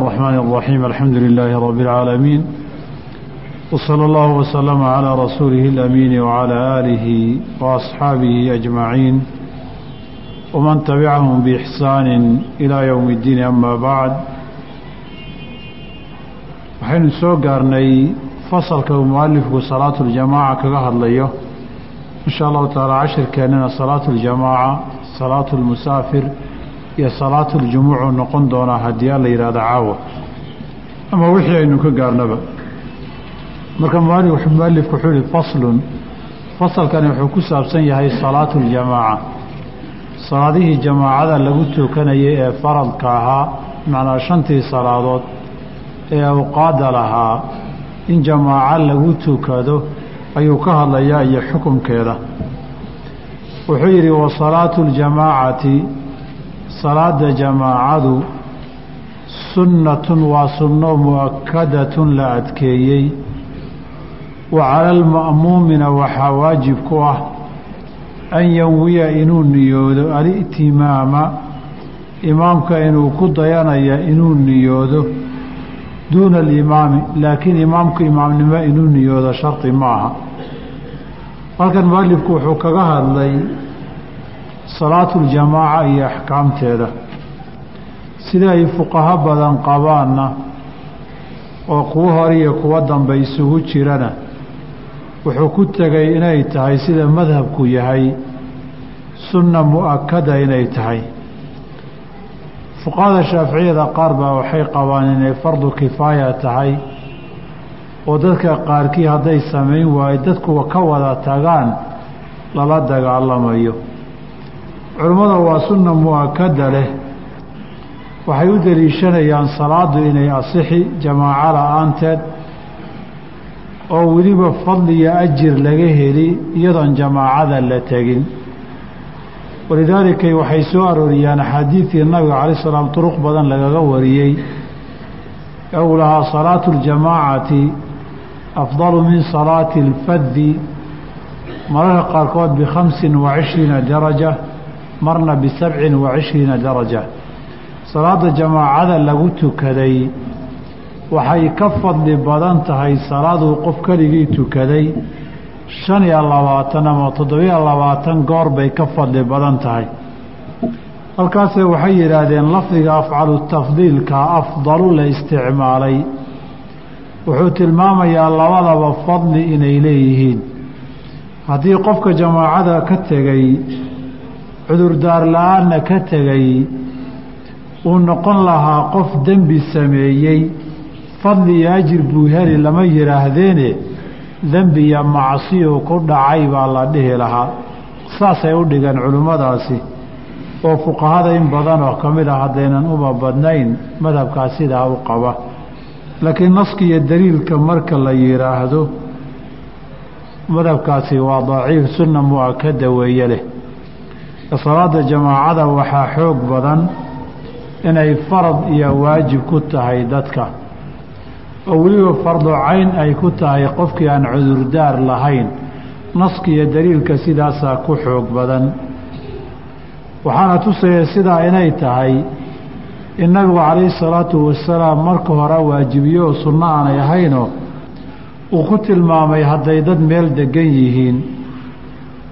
الرحمن الرحيم الحمد لله رب العالمين وصلى الله وسلم على رسوله الأمين وعلى آله وأصحابه أجمعين ومن تبعهم بإحسان إلى يوم الدين أما بعد waxaynu soo gaarnay fasalka uu mualifku salaatu ljamaaca kaga hadlayo insha allahu taala cashirkeennana salaatu ljamaaca salaatu lmusaafir iyo salaatu ljumuucu noqon doonaa haddii alla yidhahdo caawa. Ama wixii aynu ka gaarnaba. Marka mualifku wuxuu yihi faslun. Fasalkani wuxuu ku saabsan yahay salaatu ljamaaca salaadihii jamaacada lagu tukanayay ee faradka ahaa macnaa shantii salaadood ee awqaada lahaa in jamaaco lagu tukado ayuu ka hadlayaa iyo xukunkeeda. Wuxuu yidhi wa salaatu ljamaacati salaada jamaacadu sunnatun waa sunno mu'akadatun la adkeeyey. Wa cala alma'muumina waxaa waajib ku ah an yanwiya inuu niyoodo ali'timaama. Imaamka inuu ku dayanaya inuu niyoodo duuna alimaami laakiin imaamku imaamnimo inuu niyoodo shardi ma aha halkan mualifku wuxuu kaga hadlay salaatu ljamaaca iyo axkaamteeda. Sida ay fuqaho badan qabaanna oo kuwo hore iyo kuwo dambe isugu jirana wuxuu ku tegay inay tahay sida madhabku yahay sunna mu'akada inay tahay. Fuqahada shaaficiyada qaar baa waxay qabaan inay fardu kifaaya tahay oo dadka qaarkii hadday samayn waayo dadkuwa ka wada tagaan lala dagaalamayo culimmada waa sunna mu'akada leh. Waxay u deliishanayaan salaadu inay asixi jamaaco la'aanteed oo weliba fadli iyo ajir laga heli iyadoon jamaacada la tegin. Walidaalika waxay soo arooriyaan axaadiidkii nabiga calay salaam turuq badan lagaga wariyey. Ee uu lahaa salaatu اljamaacati afdalu min salaati اlfadi mararka qaarkood bikhamsin wa cishriina daraja marna bisabcin wa cishriina daraja. Salaada jamaacada lagu tukaday waxay ka fadli badan tahay salaaduu qof keligii tukaday. Shan iyo labaatan ama toddobiyo labaatan goor bay ka fadli badan tahay. Halkaase waxay yidhaahdeen lafdiga afcalu tafdiilka afdalu la isticmaalay. Wuxuu tilmaamayaa labadaba fadli inay leeyihiin. Haddii qofka jamaacada ka tegay cudurdaar la'aanna ka tegay uu noqon lahaa qof dembi sameeyey fadli iyo ajir buu heli lama yidhaahdeene dembi iyo macsiyuu ku dhacay baa la dhihi lahaa. Saasay u dhigeen culimmadaasi oo fuqahada in badan oo ka mid ah haddaynan uma badnayn madhabkaas sidaa u qaba. Laakiin naska iyo daliilka marka la yidhaahdo madhabkaasi waa daciif sunna mu'akada weeye leh salaada jamaacada waxaa xoog badan inay farad iyo waajib ku tahay dadka. Oo weliba fardo cayn ay ku tahay qofkii aan cudurdaar lahayn. Naska iyo daliilka sidaasaa ku xoog badan. Waxaana tusaya sidaa inay tahay in nabigu calayhi salaatu wasalaam marka hore waajibiyo oo sunno aanay ahaynoo uu ku tilmaamay hadday dad meel degan yihiin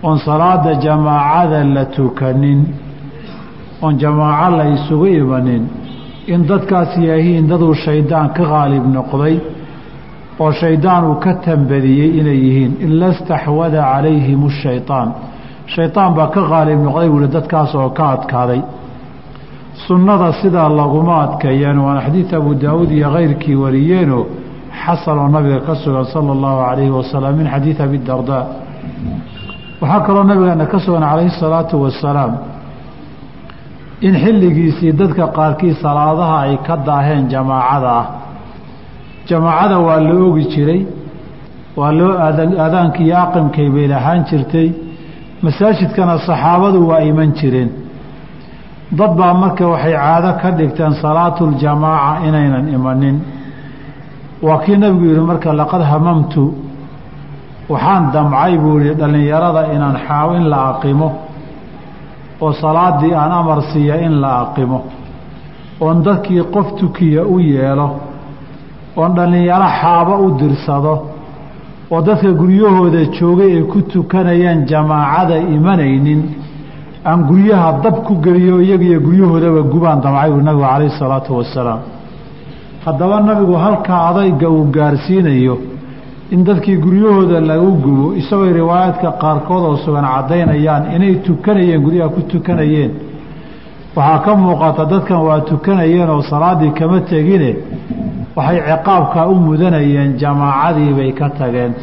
oon salaada jamaacada la tukanin oon jamaaco la isugu imanin in dadkaas yahiin daduu shaydaan ka qaalib noqday oo shaydaan uu ka tambadiyey inay yihiin ila staxwada calayhim shaytaan shaydaan baa ka qaalib noqday buuhi dadkaas oo ka adkaaday. Sunnada sidaa laguma adkeeyeen waana xadiid abu daawuud iyo kayrkii wariyeenoo xasan oo nabiga ka sugan sala allahu calayhi wasalam min xadiid abi dardaa waxaa kaloo nabigeena ka sugan calayhi salaatu wasalaam in xilligiisii dadka qaarkii salaadaha ay ka daaheen jamaacada ah. Jamaacada waa la ogi jiray waa loo aadaankii iyo aqimkay bay lahaan jirtay. Masaajidkana saxaabadu waa iman jireen. Dad baa marka waxay caado ka dhigteen salaatuljamaaca inaynan imanin. Waa kii nabigu yihi marka laqad hamamtu waxaan damcay buu yihi dhallinyarada inaan xaawo in la aqimo oo salaadii aan amar siiya in la aqimo oon dadkii qof tukiya u yeelo oon dhallinyaro xaabo u dirsado oo dadka guryahooda joogay ay ku tukanayaan jamaacada imanaynin aan guryaha dab ku geliyo iyagiyo guryahoodaba gubaan damcay buu nabigu calayhi salaatu wasalaam. Haddaba nabigu halkaa adayga uu gaarsiinayo in dadkii guryahooda lagu gubo isagoo riwaayaadka qaarkood oo sugan caddaynayaan inay tukanayeen guryaha ku tukanayeen. Waxaa ka muuqata dadkan waa tukanayeen oo salaaddii kama tegine waxay ciqaabkaa u mudanayeen jamaacadii bay ka tageen.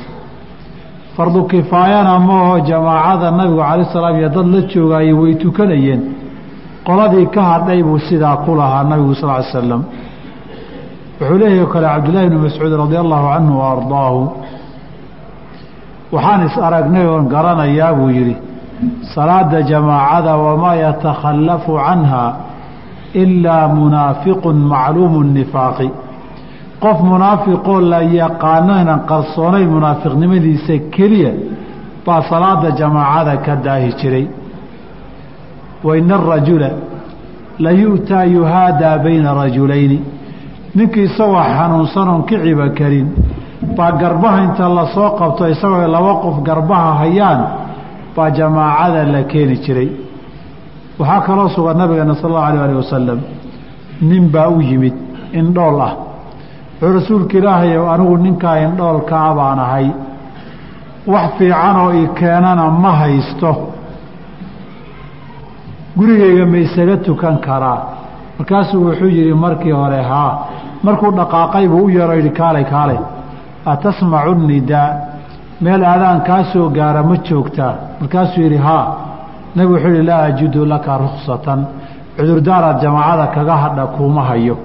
Fardu kifaayana maaho jamaacada nabigu calayi salaam iyo dad la joogaayey way tukanayeen. Qoladii ka hadhay buu sidaa ku lahaa nabigu sal ly slam wuxuu leeyahy kale cabdullaahi bni mascuud radi allahu canhu wa waxaan is aragnay oon garanayaa buu yidhi salaada jamaacada wamaa yatakhallafu canha ilaa munaafiqun macluumu nifaaqi. Qof munaafiqoo la yaqaano inan qarsoonayn munaafiqnimadiisa keliya baa salaada jamaacada ka daahi jiray. Wa ina arajula la yu'taa yuhaadaa bayna rajulayni ninkii isagoo xanuunsan oon kiciba karin. Baa garbaha inta la soo qabto isagoo laba qof garbaha hayaan baa jamaacada la keeni jiray. Waxaa kaloo sugan nabigeena sal allahu alah alih wasalam nin baa u yimid indhool ah. Wuxuu rasuulka ilaahayow anigu ninkaa indhoolkaa baan ahay. Wax fiican oo i keenana ma haysto. Gurigayga ma isaga tukan karaa. Markaasuu wuxuu yidhi markii hore haa markuu dhaqaaqay buu u yaro yidhi kaalay kaalay atasmacu nidaa meel aadaan kaa soo gaara ma joogtaa? Markaasuu yidhi haa. Nabigu wuxuu yidhi laa ajidu laka ruksatan cudurdaaraad jamaacada kaga hadha kuuma hayo.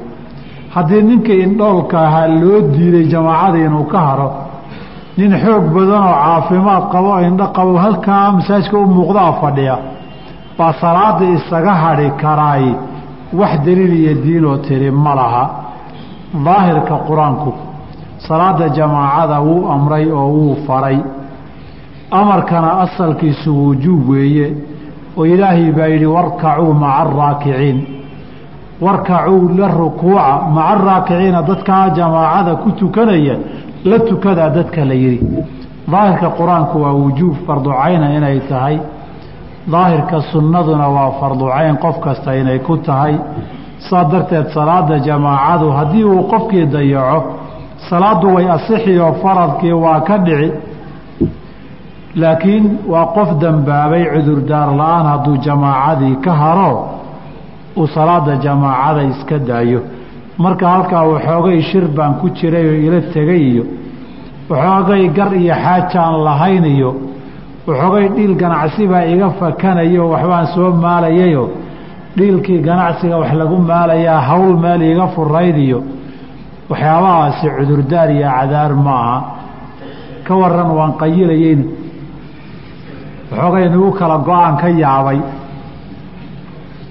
Haddii ninkii indhoolka ahaa loo diiday jamaacadii inuu ka haro nin xoog badan oo caafimaad qabo o indho qabo halkaa masaajka u muuqdaa fadhiya baa salaada isaga hadhi karaay wax daliil iyo diinoo tiri ma laha daahirka qur'aanku. Salaada jamaacada wuu amray oo wuu faray. Amarkana asalkiisu wujuub weeye oo ilaahay baa yidhi warkacuu maca araakiciin warkacuu la rukuuca maca araakiciina dadkaa jamaacada ku tukanaya la tukadaa dadka la yidhi. Daahirka qur'aanku waa wujuub farducayna inay tahay. Daahirka sunnaduna waa farducayn qof kasta inay ku tahay saa darteed salaada jamaacadu haddii uu qofkii dayaco salaaddu way asixi oo faradkii waa ka dhici. Laakiin waa qof dembaabay cudurdaar la'aan hadduu jamaacadii ka haro uu salaada jamaacada iska daayo. Marka halkaa waxoogay shir baan ku jiray oo ila tegay iyo waxoogay gar iyo xaajaan lahayn iyo waxoogay dhiil ganacsi baa iga fakanayo waxbaan soo maalayayo dhiilkii ganacsiga wax lagu maalayaa hawl meel iiga furayd iyo waxyaabahaasi cudurdaar iyo cadaar maaha. Ka waran waan qayilayeyna waxoogay nagu kala go'aan ka yaabay.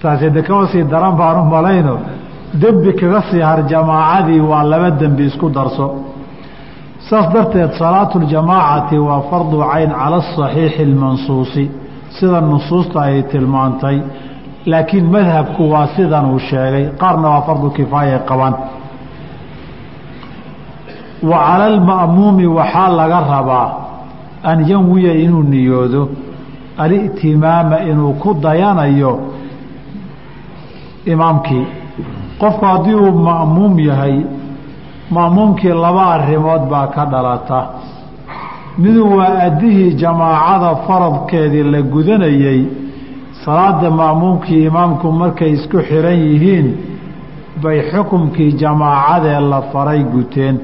Taasi de kama sii daran baan u malayno dembi kaga sii har jamaacadii waa laba dembi isku darso. Saas darteed salaatu ljamaacati waa fardu cayn cala asaxiixi almansuusi sida nusuusta ay tilmaantay laakiin madhabku waa sidan uu sheegay. Qaarna waa fardu kifaaya qabaan. Wa cala alma'muumi waxaa laga rabaa an yanwiya inuu niyoodo alitimaama inuu ku dayanayo imaamkii. Qofku haddii uu ma'muum yahay ma'muumkii laba arrimood baa ka dhalata. Midu waa addihii jamaacada faradkeedii la gudanayey salaada ma'muumkii imaamku markay isku xiran yihiin bay xukumkii jamaacadee la faray guteen.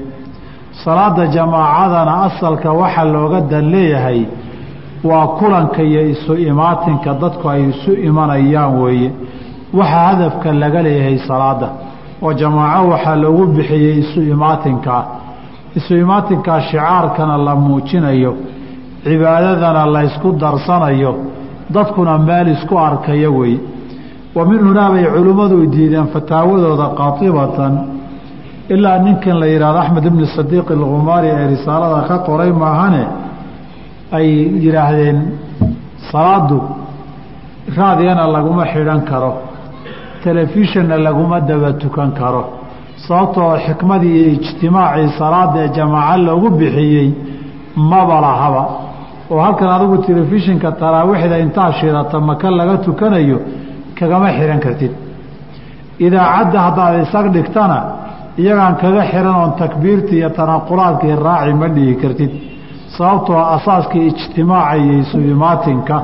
Salaada jamaacadana asalka waxaa looga dan leeyahay waa kulanka iyo isu imaatinka dadku ay isu imanayaan weeye. Waxaa hadafka laga leeyahay salaada oo jamaaco waxaa loogu bixiyey isu imaatinkaa isu imaatinkaa shicaarkana la muujinayo cibaadadana la ysku darsanayo dadkuna meel isku arkaya weeye wa hunaa bay culimmadu diideen fataawadooda qaatibatan ilaa ninkan la yidhahdo axmed ibni sadiiq alkhumaari ee risaalada ka qoray maahane ay yidhaahdeen salaadu raadigana laguma xidhan karo. Telefishonna laguma daba tukan karo. Sababtoo xikmadii iyo ijtimaacii salaada ee jamaaco loogu bixiyey maba lahaba oo halkan adigu telefishinka taraawiixda intaa shidata maka laga tukanayo kagama xihan kartid. Idaacadda haddaad isag dhigtana iyagaan kaga xihan oon takbiirta iyo tanaqulaadkii raaci ma dhihi kartid. Sababtoo asaaskii ijtimaaca iyo isu imaatinka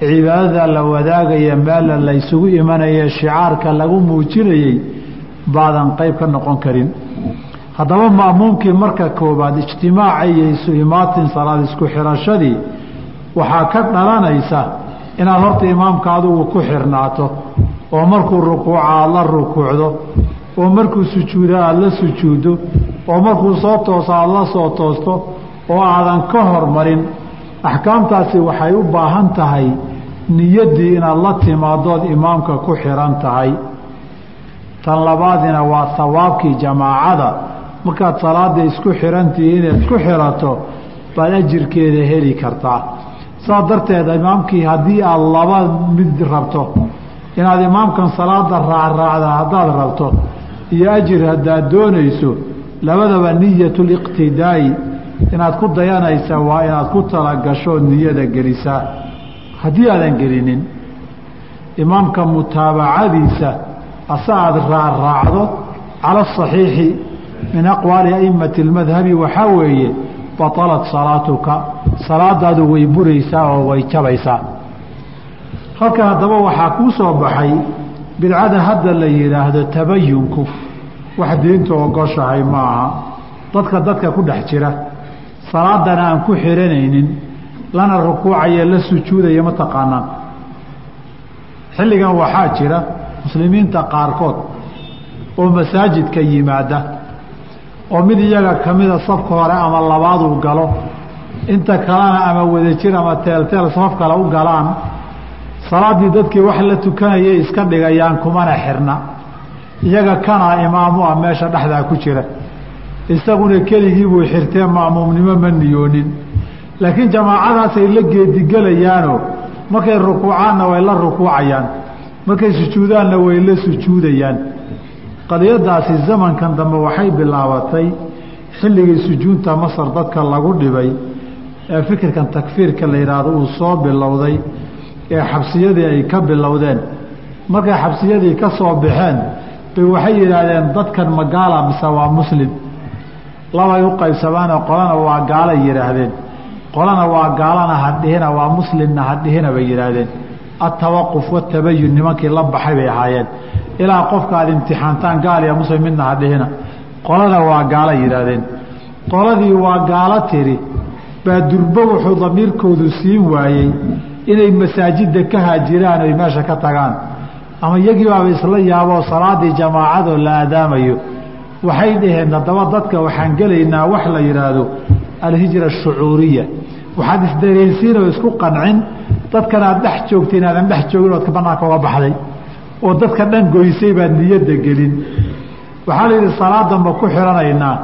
cibaadada la wadaagaya meela la ysugu shicaarka lagu muujinayey baadan qayb ka noqon karin haddaba ma'muumkii marka koobaad ijtimaaca iyo isu imaatin salaad isku xirashadii waxaa ka dhalanaysa inaad horta imaamka adigu ku xirnaato oo markuu rukuuca aada la rukuucdo oo markuu sujuudo aada la sujuuddo oo markuu soo tooso aada la soo toosto oo aadan ka hormarin axkaamtaasi waxay u baahan tahay niyaddii inaad la timaadood imaamka ku xihan tahay. Tan labaadina waa sawaabkii jamaacada markaad salaada isku xihantihi inaad ku xirato baad ajirkeeda heli kartaa. Saas darteed imaamkii haddii aad laba mid rabto inaad imaamkan salaada raacraacda haddaad rabto iyo ajir haddaad doonayso labadaba niyatuliqtidaa'i inaad ku dayanaysa waa inaad ku talagasho niyada gelisaa haddii aadan gelinin imaamka mutaabacadiisa ase aada raacraacdo cala asaxiixi min aqwaali a'immati almadhabi waxaa weeye batalat salaatuka. Salaadaadu way buraysaa oo way jabaysaa. Halkan haddaba waxaa kuu soo baxay bidcada hadda la yidhaahdo tabayunku wax diintu ogoshahay ma aha dadka dadka ku dhex jira. Salaadana aan ku xiranaynin lana rukuucaya la sujuudaya ma taqaanaan. Xilligan waxaa jira muslimiinta qaarkood oo masaajidka yimaada oo mid iyaga ka mida safka hore ama labaaduu galo. Inta kalena ama wadajir ama teelteel safaf kale u galaan salaaddii dadkii wax la tukanayay iska dhigayaan kumana xirna. Iyaga kanaa imaamu ah meesha dhexdaa ku jira. Isaguna keligii buu xirtee ma'muumnimo ma niyoonin. Laakiin jamaacadaasay la geedigelayaanoo markay rukuucaanna way la rukuucayaan. Markay sujuudaanna way la sujuudayaan qadiyadaasi zamankan dambe waxay bilaabatay xilligii sujuudta masar dadka lagu dhibay ee fikirkan takfiirka la yidhaahdo uu soo bilowday ee xabsiyadii ay ka bilowdeen. Markay xabsiyadii ka soo baxeen bay waxay yidhaahdeen dadkan magaala mise waa muslim? Labay u qaybsamaanoo qolana waa gaalay yidhaahdeen qolana waa gaalana hadhihina waa muslimna hadhihina bay yidhaahdeen atawaquf watabayun nimankii la baxay bay ahaayeen. Ilaa qofka aad imtixaantaan gaal iyo muslim midna hadhihina qolana waa gaala yidhaahdeen. Qoladii waa gaalo tiri baa durbo wuxuu damiirkoodu siin waayey inay masaajidda ka haajiraan oy meesha ka tagaan. Ama iyagii baaba isla yaaboo salaadii jamaacadoo la aadaamayo. Waxay dhaheen haddaba dadka waxaan gelaynaa wax la yidhaahdo alhijra ashucuuriya waxaad isdareensiin oo isku qancin dadkan aad dhex joogta inaadan dhex joogin ood banaanka uga baxday oo dadka dhan goysay baad niyadda gelin. Waxaa la yidhi salaadan ba ku xiranaynaa.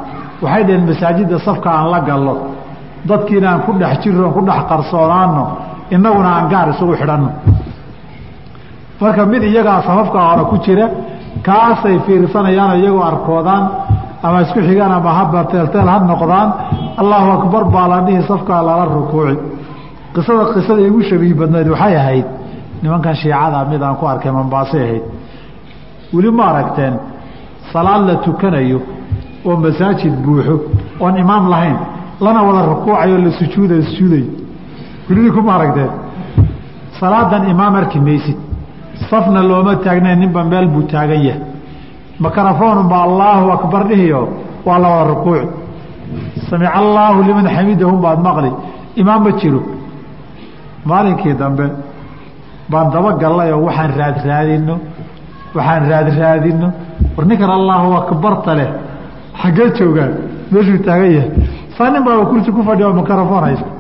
Waxay dhaheen masaajidda safka aan la gallo. Dadkiina aan ku dhex jirro aan ku dhex qarsoonaano innaguna aan gaar isugu xidhanno. Marka mid iyagaa safafka hore ku jira kaasay fiirsanayaan iyagoo arkoodaan ama isku xigaan ama haba teelteel ha noqdaan. Allahu akbar baa la dhihi safkaa lala rukuuci qisada qisada igu shabiih badnayd waxay ahayd nimankan shiicada mid aan ku arkay mambaasay ahayd. Weli ma aragteen salaad la tukanayo oo masaajid buuxo oon imaam lahayn lana wada rukuucayo la sujuuda sujuuday welidii kuma aragteen salaadan imaam arki maysid. Safna looma taagnayn ninba meel buu taagan yahay. Makarafoonunba allaahu akbar dhihiyo waa la wada rukuuci samic allaahu liman xamidahum baad maqli. Imaam ma jiro maalinkii dambe baan dabagallay oo waxaan raadraadino waxaan raadraadino war ninkan allaahu akbarta leh xaggee joogaan meeshuu taagan yahay. Saa nin baaba kursi ku fadhiya oo makarafoon haysta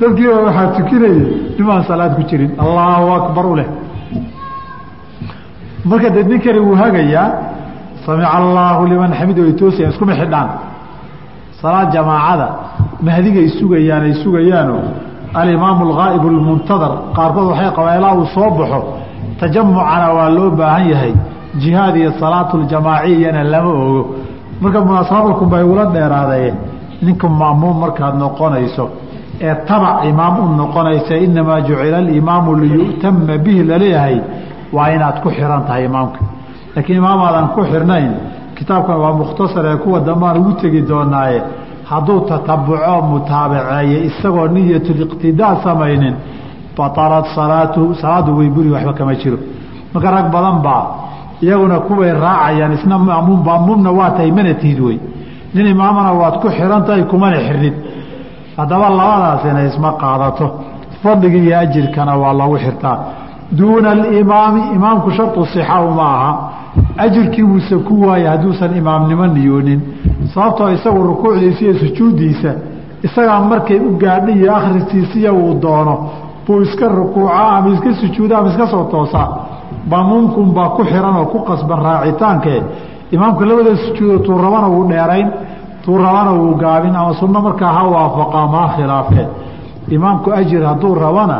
dadkiiba waxaa tukinaya nimaan salaad ku jirin. Allaahu akbar u marka de ninkani wuu hagayaa samica allaahu liman xamido ay toosayaan iskuma xidhaan salaad jamaacada mahdigay sugayaan ay sugayaano alimaamu alghaa'ib almuntadar qaarkood waxay qabaan ilaa uu soo baxo tajamucana waa loo baahan yahay jihaad iyo salaatu ljamaaciyana lama ogo. Marka munaasababalkun bay ula dheeraadeen ninka ma'muum markaad noqonayso ee tabac imaam u noqonaysa inamaa jucila alimaamu liyu'tama bihi la leeyahay waa inaad ku xiran tahay imaamka. Laakiin imaamaadan ku xirnayn kitaabkan waa mukhtasar ee kuwa dambaan ugu tegi doonaaye hadduu tatabuco mutaabaceeye isagoo niyatuliqtidaa samaynin batalat salaatuhu salaadu way buri waxba kama jiro. Marka rag badan baa iyaguna kuway raacayaan isna maamuum maamuumna waa tahay mana tihid wey. Nin imaamana waad ku xiran tahay kumana xirnid haddaba labadaasina isma qaadato. Fadliga iyo ajirkana waa lagu xirtaa. Duuna alimaami imaamku shartu sixa uma aha. Ajirkii buuse ku waaya hadduusan imaamnimo niyoonin sababtoo isagu rukuucdiisa iyo sujuuddiisa isagaa markay u gaadha iyo akhristiisiya uu doono buu iska rukuucaa ama iska sujuuda ama iska soo toosaa? Maamuumkunbaa ku xiran oo ku qasban raacitaankee imaamka labada sujuudo tuu rabana wuu dheerayn tuu rabana wuu gaabin ama sunno markaa ha waafaqa ama ha khilaafee. Imaamku ajir hadduu rabana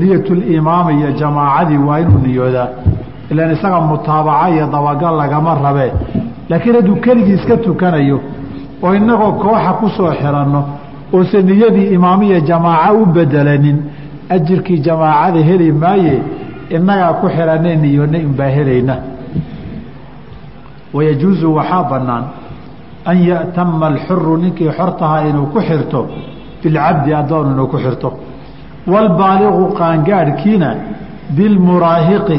niyatulimaami iyo jamaacadii waa inuu niyoodaa. Ilaan isaga mutaabaca iyo dabagal lagama rabee laakiin hadduu keligii iska tukanayo oo innagoo kooxa ku soo xiranno oose niyadii imaamiya jamaaca u bedelanin ajirkii jamaacada heli maaye innagaa ku xiranay niyoonna inbaa helayna. Wayajuusu waxaa bannaan an ya'tama alxuru ninkii xortahaa inuu ku xirto bilcabdi addoon inuu ku xirto. Waalbaaliqu qaangaadhkiina bilmuraahiqi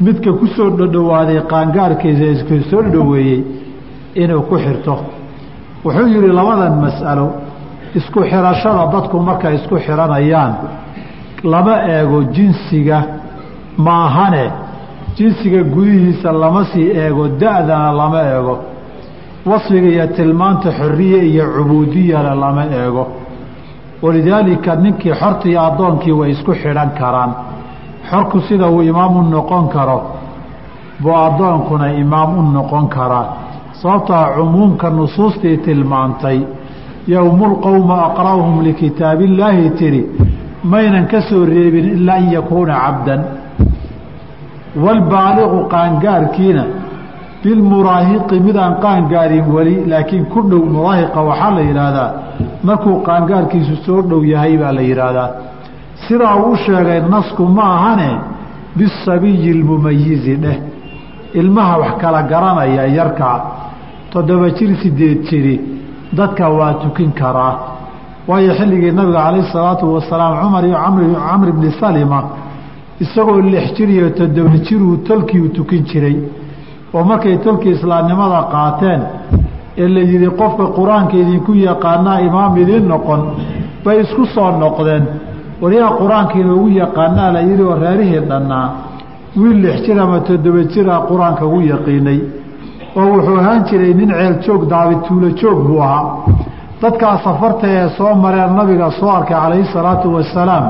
midka ku soo dhodhowaaday qaangaarhkiisa isku soo dhoweeyey inuu ku xirto. Wuxuu yidhi labadan mas'alo isku xirashada dadku markay isku xiranayaan. Lama eego jinsiga maahane jinsiga gudihiisa lama sii eego da-dana lama eego. Wasfiga iyo tilmaanta xoriye iyo cubuudiyana lama eego. Walidaalika ninkii xorta iyo addoonkii way isku xidhan karaan xorku sida uu imaam u noqon karo buu addoonkuna imaam u noqon karaa. Sababtaa cumuumka nusuustii tilmaantay yowmulqowma aqra'uhum likitaabillaahi tiri maynan ka soo reebin ilaa an yakuuna cabdan. Waalbaaliqu qaangaarkiina bilmuraahiqi midaan qaangaarin weli laakiin ku dhow muraahiqa waxaa la yidhaahdaa markuu qaangaarkiisu soo dhow yahay baa la yidhaahdaa sidaa uu sheegay nasku ma ahane bisabiyi lmumayizi dheh. Ilmaha wax kala garanaya yarkaa toddoba jir sideed jiri. Dadka waa tukin karaa waayo xilligii nabiga calayhi salaatu wasalaam cumar iyo camr bni salima isagoo lix jir iyo toddoba jiruu tolkiiu tukin jiray. Oo markay tolkii islaamnimada qaateen ee la yidhi qofka qur'aanka idinku yaqaanaa imaam idiin noqon bay isku soo noqdeen waliyaa qur'aanka inoogu yaqaanaa la yidhi oo reerihii dhannaa. Wiil lix jir ama toddoba jira qur'aanka ugu yaqiinay. Oo wuxuu ahaan jiray nin ceel joog daabi tuulo joog buu ahaa. Dadkaa safarta ee soo mareen nabiga soo arkay calayhi salaatu wasalaam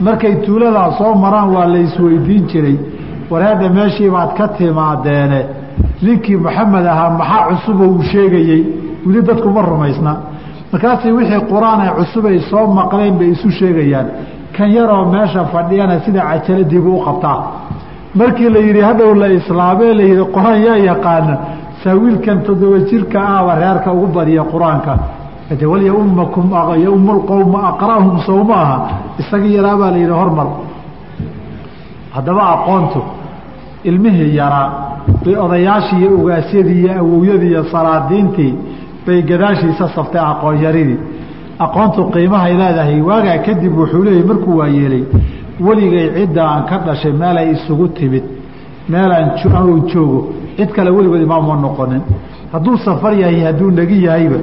markay tuuladaa soo maraan waa la isweydiin jiray. Wareedha meeshii baad ka timaadeene ninkii maxamed ahaa maxaa cusuboo uu sheegayey? Weli dadku ma rumaysna markaasii wixii qur'aan ee cusubay soo maqleen bay isu sheegayaan. Kan yaroo meesha fadhiyana sida cajaladiibu u qabtaa markii la yidhi hadhow la islaamee la yidhi qur'aan yaa yaqaana saawiilkan toddoba jirka ahba reerka ugu badiya qur'aanka. De walyaumakum yaumulqowma aqra'hum sow ma aha isagii yaraabaa la yidhi hormar haddaba aqoontu ilmihii yaraa bay odayaashii iyo ogaasyadii iyo awowyadii iyo salaadiintii bay gadaashiisa saftay aqoon yaridii aqoontu qiimahay leedahay waagaa kadib wuxuu leeyay markuu waa yeelay weligay cidda aan ka dhashay meelay isugu timid meelaan joogo cid kale weligood imaamma noqonin. Hadduu safar yahay hadduu negi yahayba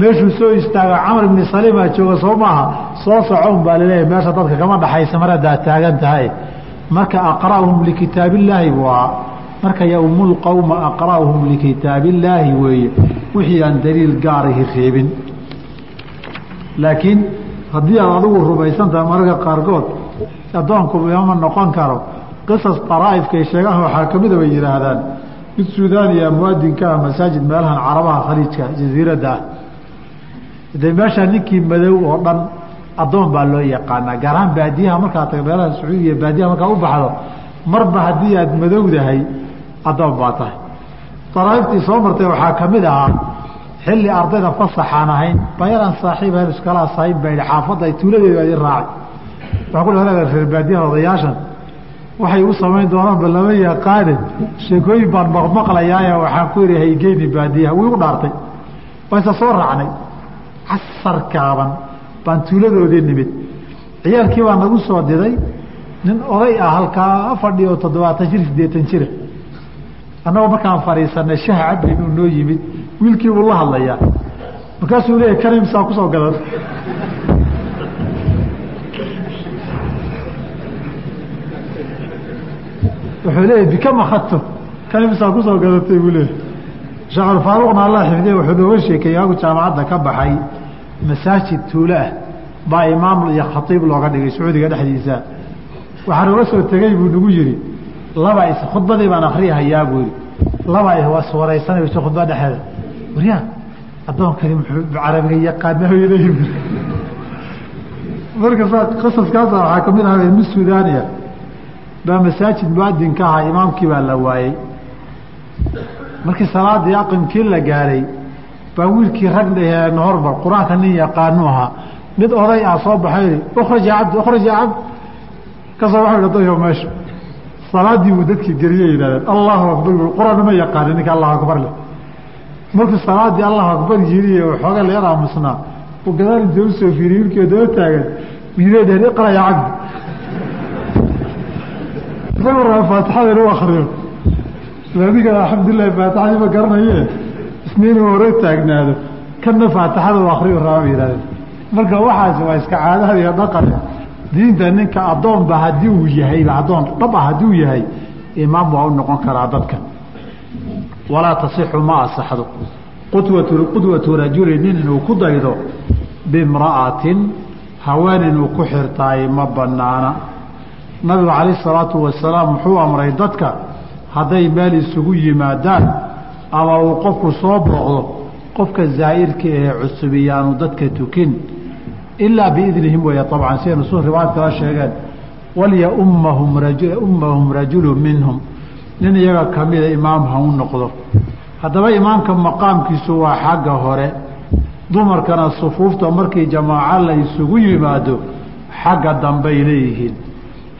meeshuu soo istaago camar ibni salimaa jooga soo maaha soo socon baa la leeyahay meesha dadka kama dhaxaysa mar haddaad taagan tahay. Marka aqra'uhum likitaabillaahi buu ahaa marka yowmulqowma aqra'uhum likitaabillaahi weeye wixii aan daliil gaarahi reebin. Laakiin haddii aad adigu rumaysantaha mararka qaarkood addoonku imaama noqon karo. Qisas daraa'ifkay sheegaan waxaa ka mida bay yidhaahdaan mid suudaaniya muadinka ah masaajid meelahan carabaha khaliijka jasiiradda ah. Dee meeshaa ninkii madow oo dhan addoon baa loo yaqaanaa gaar ahaan baadiyaha markaa tag meelaha sacuudiya baadiyaha markaa u baxdo marba haddii aad madowdahay addoon baa tahay daraa'iftii soo martay waxaa ka mid ahaa xilli ardayda fasaxaan ahayn bayaraan saaxiib hel iskala saahiib baa yidhi xaafadda ay tuuladeedu adi raacay. Waxaa ku dhaha reer baadiyaha odayaashan. Waxay u samayn doonaanba lama yaqaane sheekooyin baan maqmaqlayaaye waxaan ku yidhi haygeyni baadiyaha wii u dhaartay. Wayse soo raacnay. Casar kaaban baan tuuladoodii nimid. Ciyaalkii baa nagu soo diday. Nin oday ah halkaa fadhi oo toddobaatan jir siddeetan jira annagoo markaan fadhiisanay shaha cabdi inuu noo yimid wiilkii buu la hadlayaa. Markaasuu leeyahy kan imsaa ku soo gadan wuxuu leeyahy bikam akhadto kan imsaa ku soo gadatay buu leeyahy sheekhalfaaruqna alla xifdiye wuxuu nooga sheekeeyey agu jaamacadda ka baxay masaajid tuulo ah. Baa imaam iyo khatiib looga dhigay sacuudiga dhexdiisa. Waxaa nooga soo tegey buu nagu yihi laba is khudbadii baan akriyahayaa buu yihi laba iswaraysanayso khudba dhexeeda. Waryaa addoonkani muxuu carabiga yaqaana leeyi marka saa qasaskaasa waxaa ka mid ahaa mid suudaaniya baa masaajid muadinka ahaa imaamkii baa la waayey. Markii salaadii aqimkii la gaaray baa wiilkii rag dhaheen hormar qur'aanka nin yaqaanu ahaa. Mid oday ah soo baxay ukhraj ya cabdi ukhraj ya cabdi ka soo waxau adooyo meesha salaadii buu dadkii geliye yidhahdeen allahu akbar qur'aan ma yaqaani ninka allahu akbar leh. Markuu salaadii allahu akbar yiri waxooga leer aamusnaa uu gadaal inta u soo fiiriy wiilkii daba taagan miday dhaheen iqra ya cabdi isagoo raba faatixada inuu akriyo adiga alxamdulilahi faatixadii ma garanaye? Isna inuu hore taagnaado. Kanna faatixada u akriyo raba yihahdeen marka waxaas waa iska caadaha iyo dhaqane diinta ninka addoonba haddii uu yahayba addoon dhab ah haddii uu yahay imaam waa u noqon karaa dadka. Walaa tasixu ma asaxdo. Qudwatu rajuli nin inuu ku daydo bimra'atin haween inuu ku xirtaay ma banaana nabigu calayh isalaatu wasalaam wuxuu amray dadka hadday meel isugu yimaadaan ama uu qofku soo booqdo qofka zaa'irka ee cusub iyaanu dadka tukin ilaa biidnihim weeye abcan siday nusuus riwaayad kala sheegeen walya ummahum rajulu minhum nin iyaga kamida imaam ha u noqdo haddaba imaamka maqaamkiisu waa xagga hore dumarkana sufuufta markii jamaaco la isugu yimaado xagga dambey leeyihiin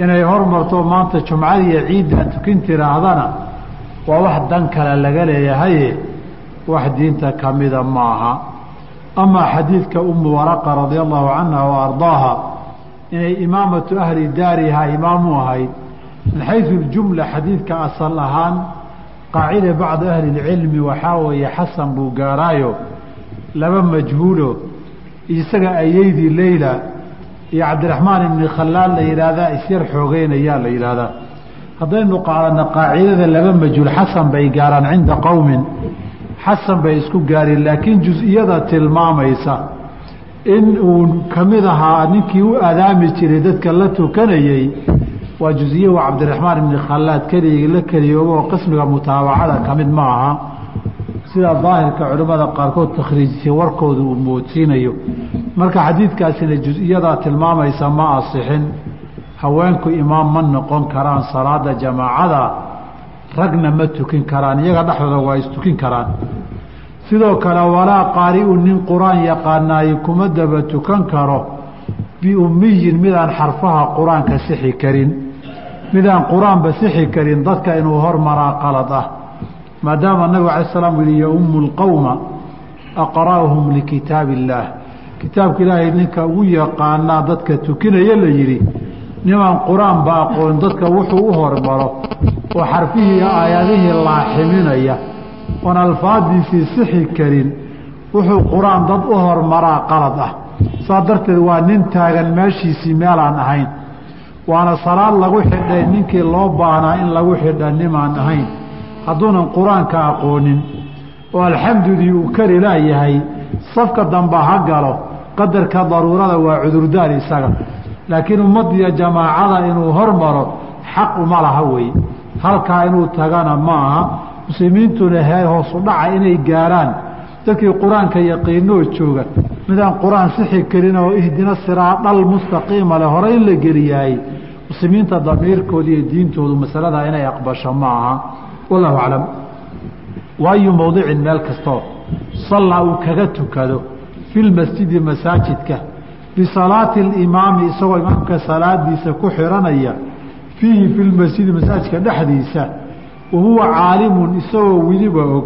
inay hormarto maanta jumcadiiyo ciiddaa tukin tiraahdana waa wax dan kale laga leeyahaye wax diinta kamida maaha amaa xadiidka umu waraqa radia allahu canha wa ardaaha inay imaamatu ahli daariha imaamu ahayd min xayu ljumla xadiidka asal ahaan qaacida bacdi ahli اlcilmi waxaa weeye xasan buu gaaraayo laba majhuulo isaga ayaydii leyla iyo cabdiraxmaan ibni khalaal la yidhaahdaa isyar xoogeynayaa la yidhaahdaa haddaynu qaadano qaacidada laba majhuul xasan bay gaaraan cinda qowmin xasan bay isku gaareen laakiin jus-iyada tilmaamaysa. In uu ka mid ahaa ninkii u adaami jiray dadka la tukanayey waa jusiye waa cabdiraxmaan ibni khallaad. Keligii la keliyooba oo qismiga mutaabacada ka mid ma aha. Sida daahirka culimmada qaarkood takhriijisay warkooda uu moodsiinayo marka xadiidkaasina jus-iyadaa tilmaamaysa ma asixin. Haweenku imaam ma noqon karaan salaada jamaacada ragna ma tukin karaan iyaga dhexdooda waa istukin karaan. Sidoo kale walaa qaari-u nin qur'aan yaqaanaaye kuma daba tukan karo. Biummiyin midaan xarfaha qur'aanka sixi karin. Midaan qur'aanba sixi karin dadka inuu hormaraa qalad ah. Maadaama nabigu alay slam yihi yaummu lqowma aqra'uhum likitaabi illaah kitaabka ilaahay ninka ugu yaqaanaa dadka tukinaya la yidhi nimaan qur'aanba aqoon dadka wuxuu u hormaro oo xarfihii iyo aayadihii laaximinaya oon alfaadiisii sixi karin wuxuu qur'aan dad u hormaraa qalad ah. Saa darteed waa nin taagan meeshiisii meelaan ahayn waana salaad lagu xidhay ninkii loo baahnaa in lagu xidha nimaan ahayn. Hadduunan qur'aanka aqoonin oo alxamdulii uu kari laayahay safka damba ha galo qadarka daruurada waa cudurdaar isaga laakiin ummadiyo jamaacada inuu hormaro xaq uma laha wey halkaa inuu tagana ma aha muslimiintuna hee hoosu dhaca inay gaaraan. Dadkii qur'aanka yaqiinoo jooga midaan qur'aan sixi karin oo ihdina siraadhal mustaqiima leh hore in la geliyahay muslimiinta damiirkooda iyo diintoodu masalada inay aqbasho ma aha wallahu aclam. Waayu mowdicin meel kastoo sallaa uu kaga tukado fi lmasjidi masaajidka bisalaati alimaami isagoo imaamka salaadiisa ku xiranaya fiihi fi lmasjidi masaajidka dhexdiisa wa huwa caalimun isagoo weliba og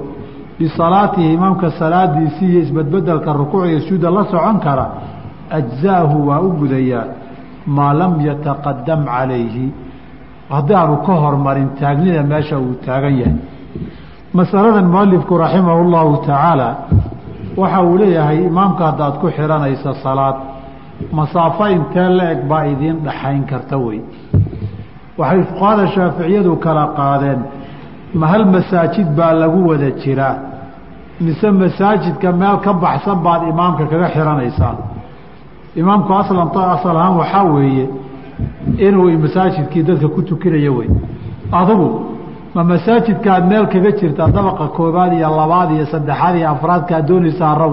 bisalaatihi imaamka salaadiisii iyo isbedbedelka rukuuciga sujuuda la socon kara ajzaahu waa u gudayaa maa lam yataqadam calayhi haddii aanu ka hormarin taagnida meesha uu taagan yahay masaladan mualifku raximahu llahu tacaala waxa uu leeyahay imaamka haddaad ku xiranaysa salaad masaafo intee la eg baa idiin dhaxayn karta wey. Waxay fuqahada shaaficiyadu kala qaadeen ma hal masaajid baa lagu wada jiraa? Mise masaajidka meel ka baxsan baad imaamka kaga xiranaysaa imaamku aslan asal ahaan waxaa weeye inuu masaajidkii dadka ku tukinayo wey. Adugu ma masaajidkaad meel kaga jirtaa dabaqa koobaad iyo labaad iyo saddexaad iyo afraadkaad doonaysaa raw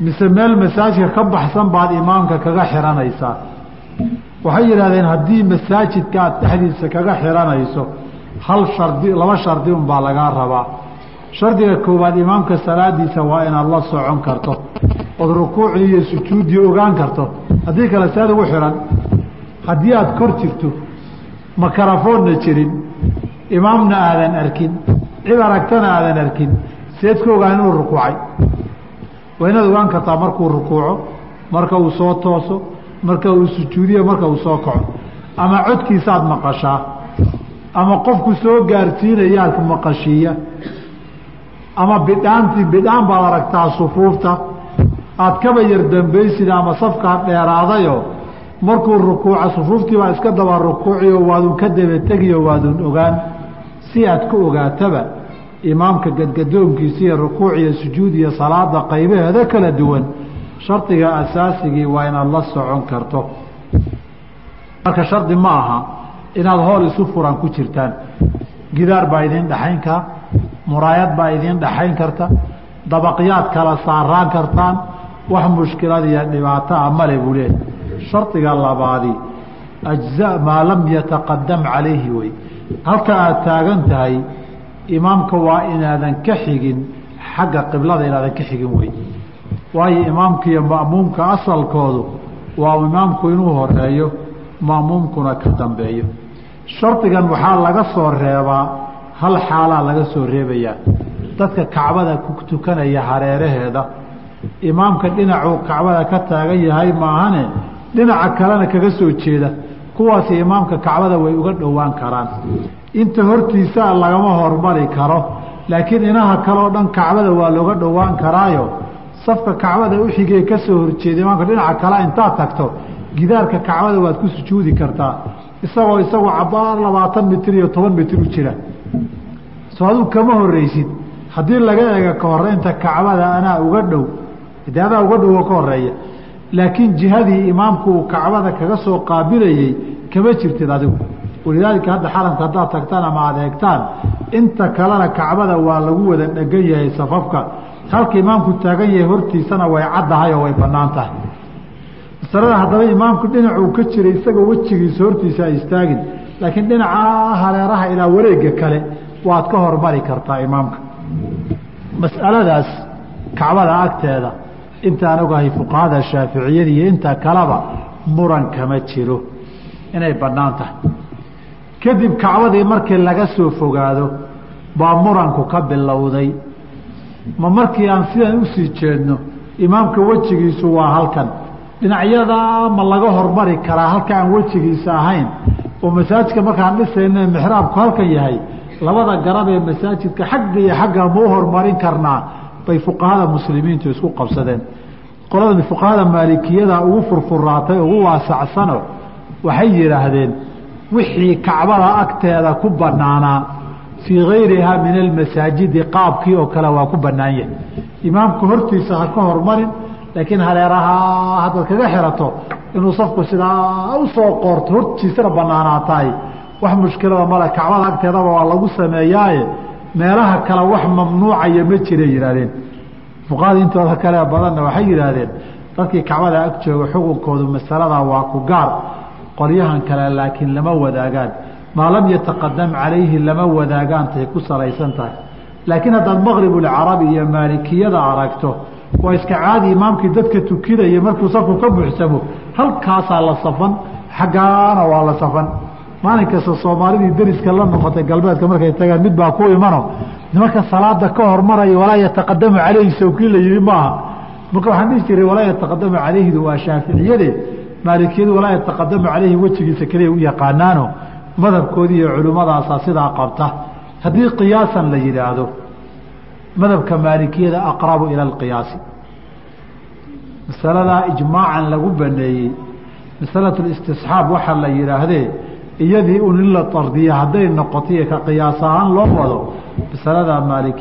mise meel masaajidka ka baxsan baad imaamka kaga xiranaysaa waxay yidhahdeen haddii masaajidka aad dhexdiisa kaga xiranayso hal shardi laba shardi unbaa lagaa rabaa. Shardiga koowaad imaamka salaadiisa waa inaad la socon karto ood rukuucdii iyo sujuuddii ogaan karto. Haddii kale sead ugu xihan haddii aad kor jirto makarafoonna jirin imaamna aadan arkin cid aragtana aadan arkin seed ku ogaan inuu rukuucay waa inaad ogaan kartaa markuu rukuuco marka uu soo tooso marka uu sujuudiyo marka uu soo kaco. Ama codkiisaad maqashaa ama qofku soo gaarsiinayaad maqashiiya. Ama bidhaantii bidhaan baad aragtaa sufuufta. Aad kaba yar dambaysida ama safkaad dheeraadayo markuu rukuuca sufuuftii baa iska daba rukuuciyo waadun ka daba tegiyo waadun ogaan. Si aad ku ogaataba imaamka gadgadoonkiisa iyo rukuuc iyo sujuud iyo salaada qaybaheeda kala duwan shardiga asaasigii waa inaad la socon karto. Marka shardi ma aha inaad hool isu furan ku jirtaan. Gidaar baa idiin dhaxayn kara muraayad baa idiin dhaxayn karta dabaqyaad kala saaraan kartaan wax mushkilad iyo dhibaato a male buu leehay shardiga labaadi ajza maa lam yataqadam calayhi wey halka aad taagan tahay imaamka waa inaadan ka xigin xagga qiblada inaadan ka xigin wey waayo imaamka iyo ma'muumka asalkoodu waa imaamku inuu horeeyo ma'muumkuna ka dambeeyo. Shardigan waxaa laga soo reebaa hal xaalaa laga soo reebayaa dadka kacbada ku tukanaya hareeraheeda imaamka dhinacuu kacbada ka taagan yahay maahane dhinaca kalena kaga soo jeeda. Kuwaasi imaamka kacbada way uga dhowaan karaan inta hortiisa lagama hormari karo. Laakiin inaha kaleoo dhan kacbada waa looga dhowaan karaayo. Safka kacbada uxigee ka soo horjeeda imaamka dhinaca kale intaad tagto. Gidaarka kacbada waad ku sujuudi kartaa. Isagoo isagu cabaar labaatan mitir iyo toban mitir u jira. Soo aduu kama horeysid haddii laga eega ka horeynta kacbada anaa uga dhow de adaa uga dhow oo ka horreeya laakiin jihadii imaamku uu kacbada kaga soo qaabilayey kama jirtid adigu walidaalika hadda xaramka haddaad tagtaan ama aada eegtaan inta kalena kacbada waa lagu wada dhegan yahay safafka halka imaamku taagan yahay hortiisana way caddahay oo way bannaan tahay masalada haddaba imaamku dhinacuu ka jiray isagoo wejigiisa hortiisa ay istaagin laakiin dhinaca hareeraha ilaa wareega kale waad ka hormari kartaa imaamka mas'aladaas kacbada agteeda intaan ogahay fuqahada shaaficiyada iyo inta kaleba muran kama jiro inay bannaan tahay kadib kacbadii markii laga soo fogaado baa muranku ka bilowday. Ma markii aan sidan u sii jeedno imaamka wejigiisu waa halkan. Dhinacyadaa ma laga hormari karaa halka aan wejigiisa ahayn. Oo masaajidka markaan dhisayna mixraabku halkan yahay. Labada garab ee masaajidka xagga iyo xagga ma u hormarin karnaa bay fuqahada muslimiintu isku qabsadeen. Qolada fuqahada maalikiyada ugu furfuraatay ugu waasacsano waxay yidhaahdeen wixii kacbada agteeda ku banaanaa fii gayrihaa min almasaajidi qaabkii oo kale waa ku banaan yahay imaamku hortiisa ha ka hormarin laakiin hareeraha haddaad kaga xirato inuu safku sidaa u soo qoorto hortiisana banaanaatahay wax mushkilada male kacbada agteedaba waa lagu sameeyaaye. Meelaha kale wax mamnuucaya ma jira yidhahdeen fuqahada intooda kale badanna waxay yidhaahdeen dadkii kacbada ag jooga xukunkoodu masaladaa waa ku gaar qolyahan kale laakiin lama wadaagaan. Maa lam yataqadam calayhi lama wadaagaan tay ku salaysan tahay. Laakiin haddaad maqribulcarabi iyo maalikiyada aragto waa iska caadi imaamkii dadka tukinaya markuu safku ka buuxsamo. Halkaasaa la safan xaggaana waa la safan. Maalin kasta soomaalidii deriska la noqotay galbeedka markay tagaan mid baa ku imano. Nimanka salaada ka hormaraya walaa yataqadamu calayhi sawkii la yihi maaha. Marka waxaan dhihi jiray walaa yataqadamu calayhidu waa shaaficiyade maalikiyadu walaa yataqadamu calayhi wejigiisa keliya u yaqaanaano madhabkoodii iyo culimmadaasa sidaa qabta. Haddii qiyaasan la yidhaahdo madhabka maalikiyada aqrabu ila alqiyaasi. Masaladaa ijmaacan lagu baneeyey masalatu listisxaab waxaa la yidhaahdee iyadii un in la tardiya hadday noqoto iyo ka qiyaas ahaan loo wado masaladaa maaliki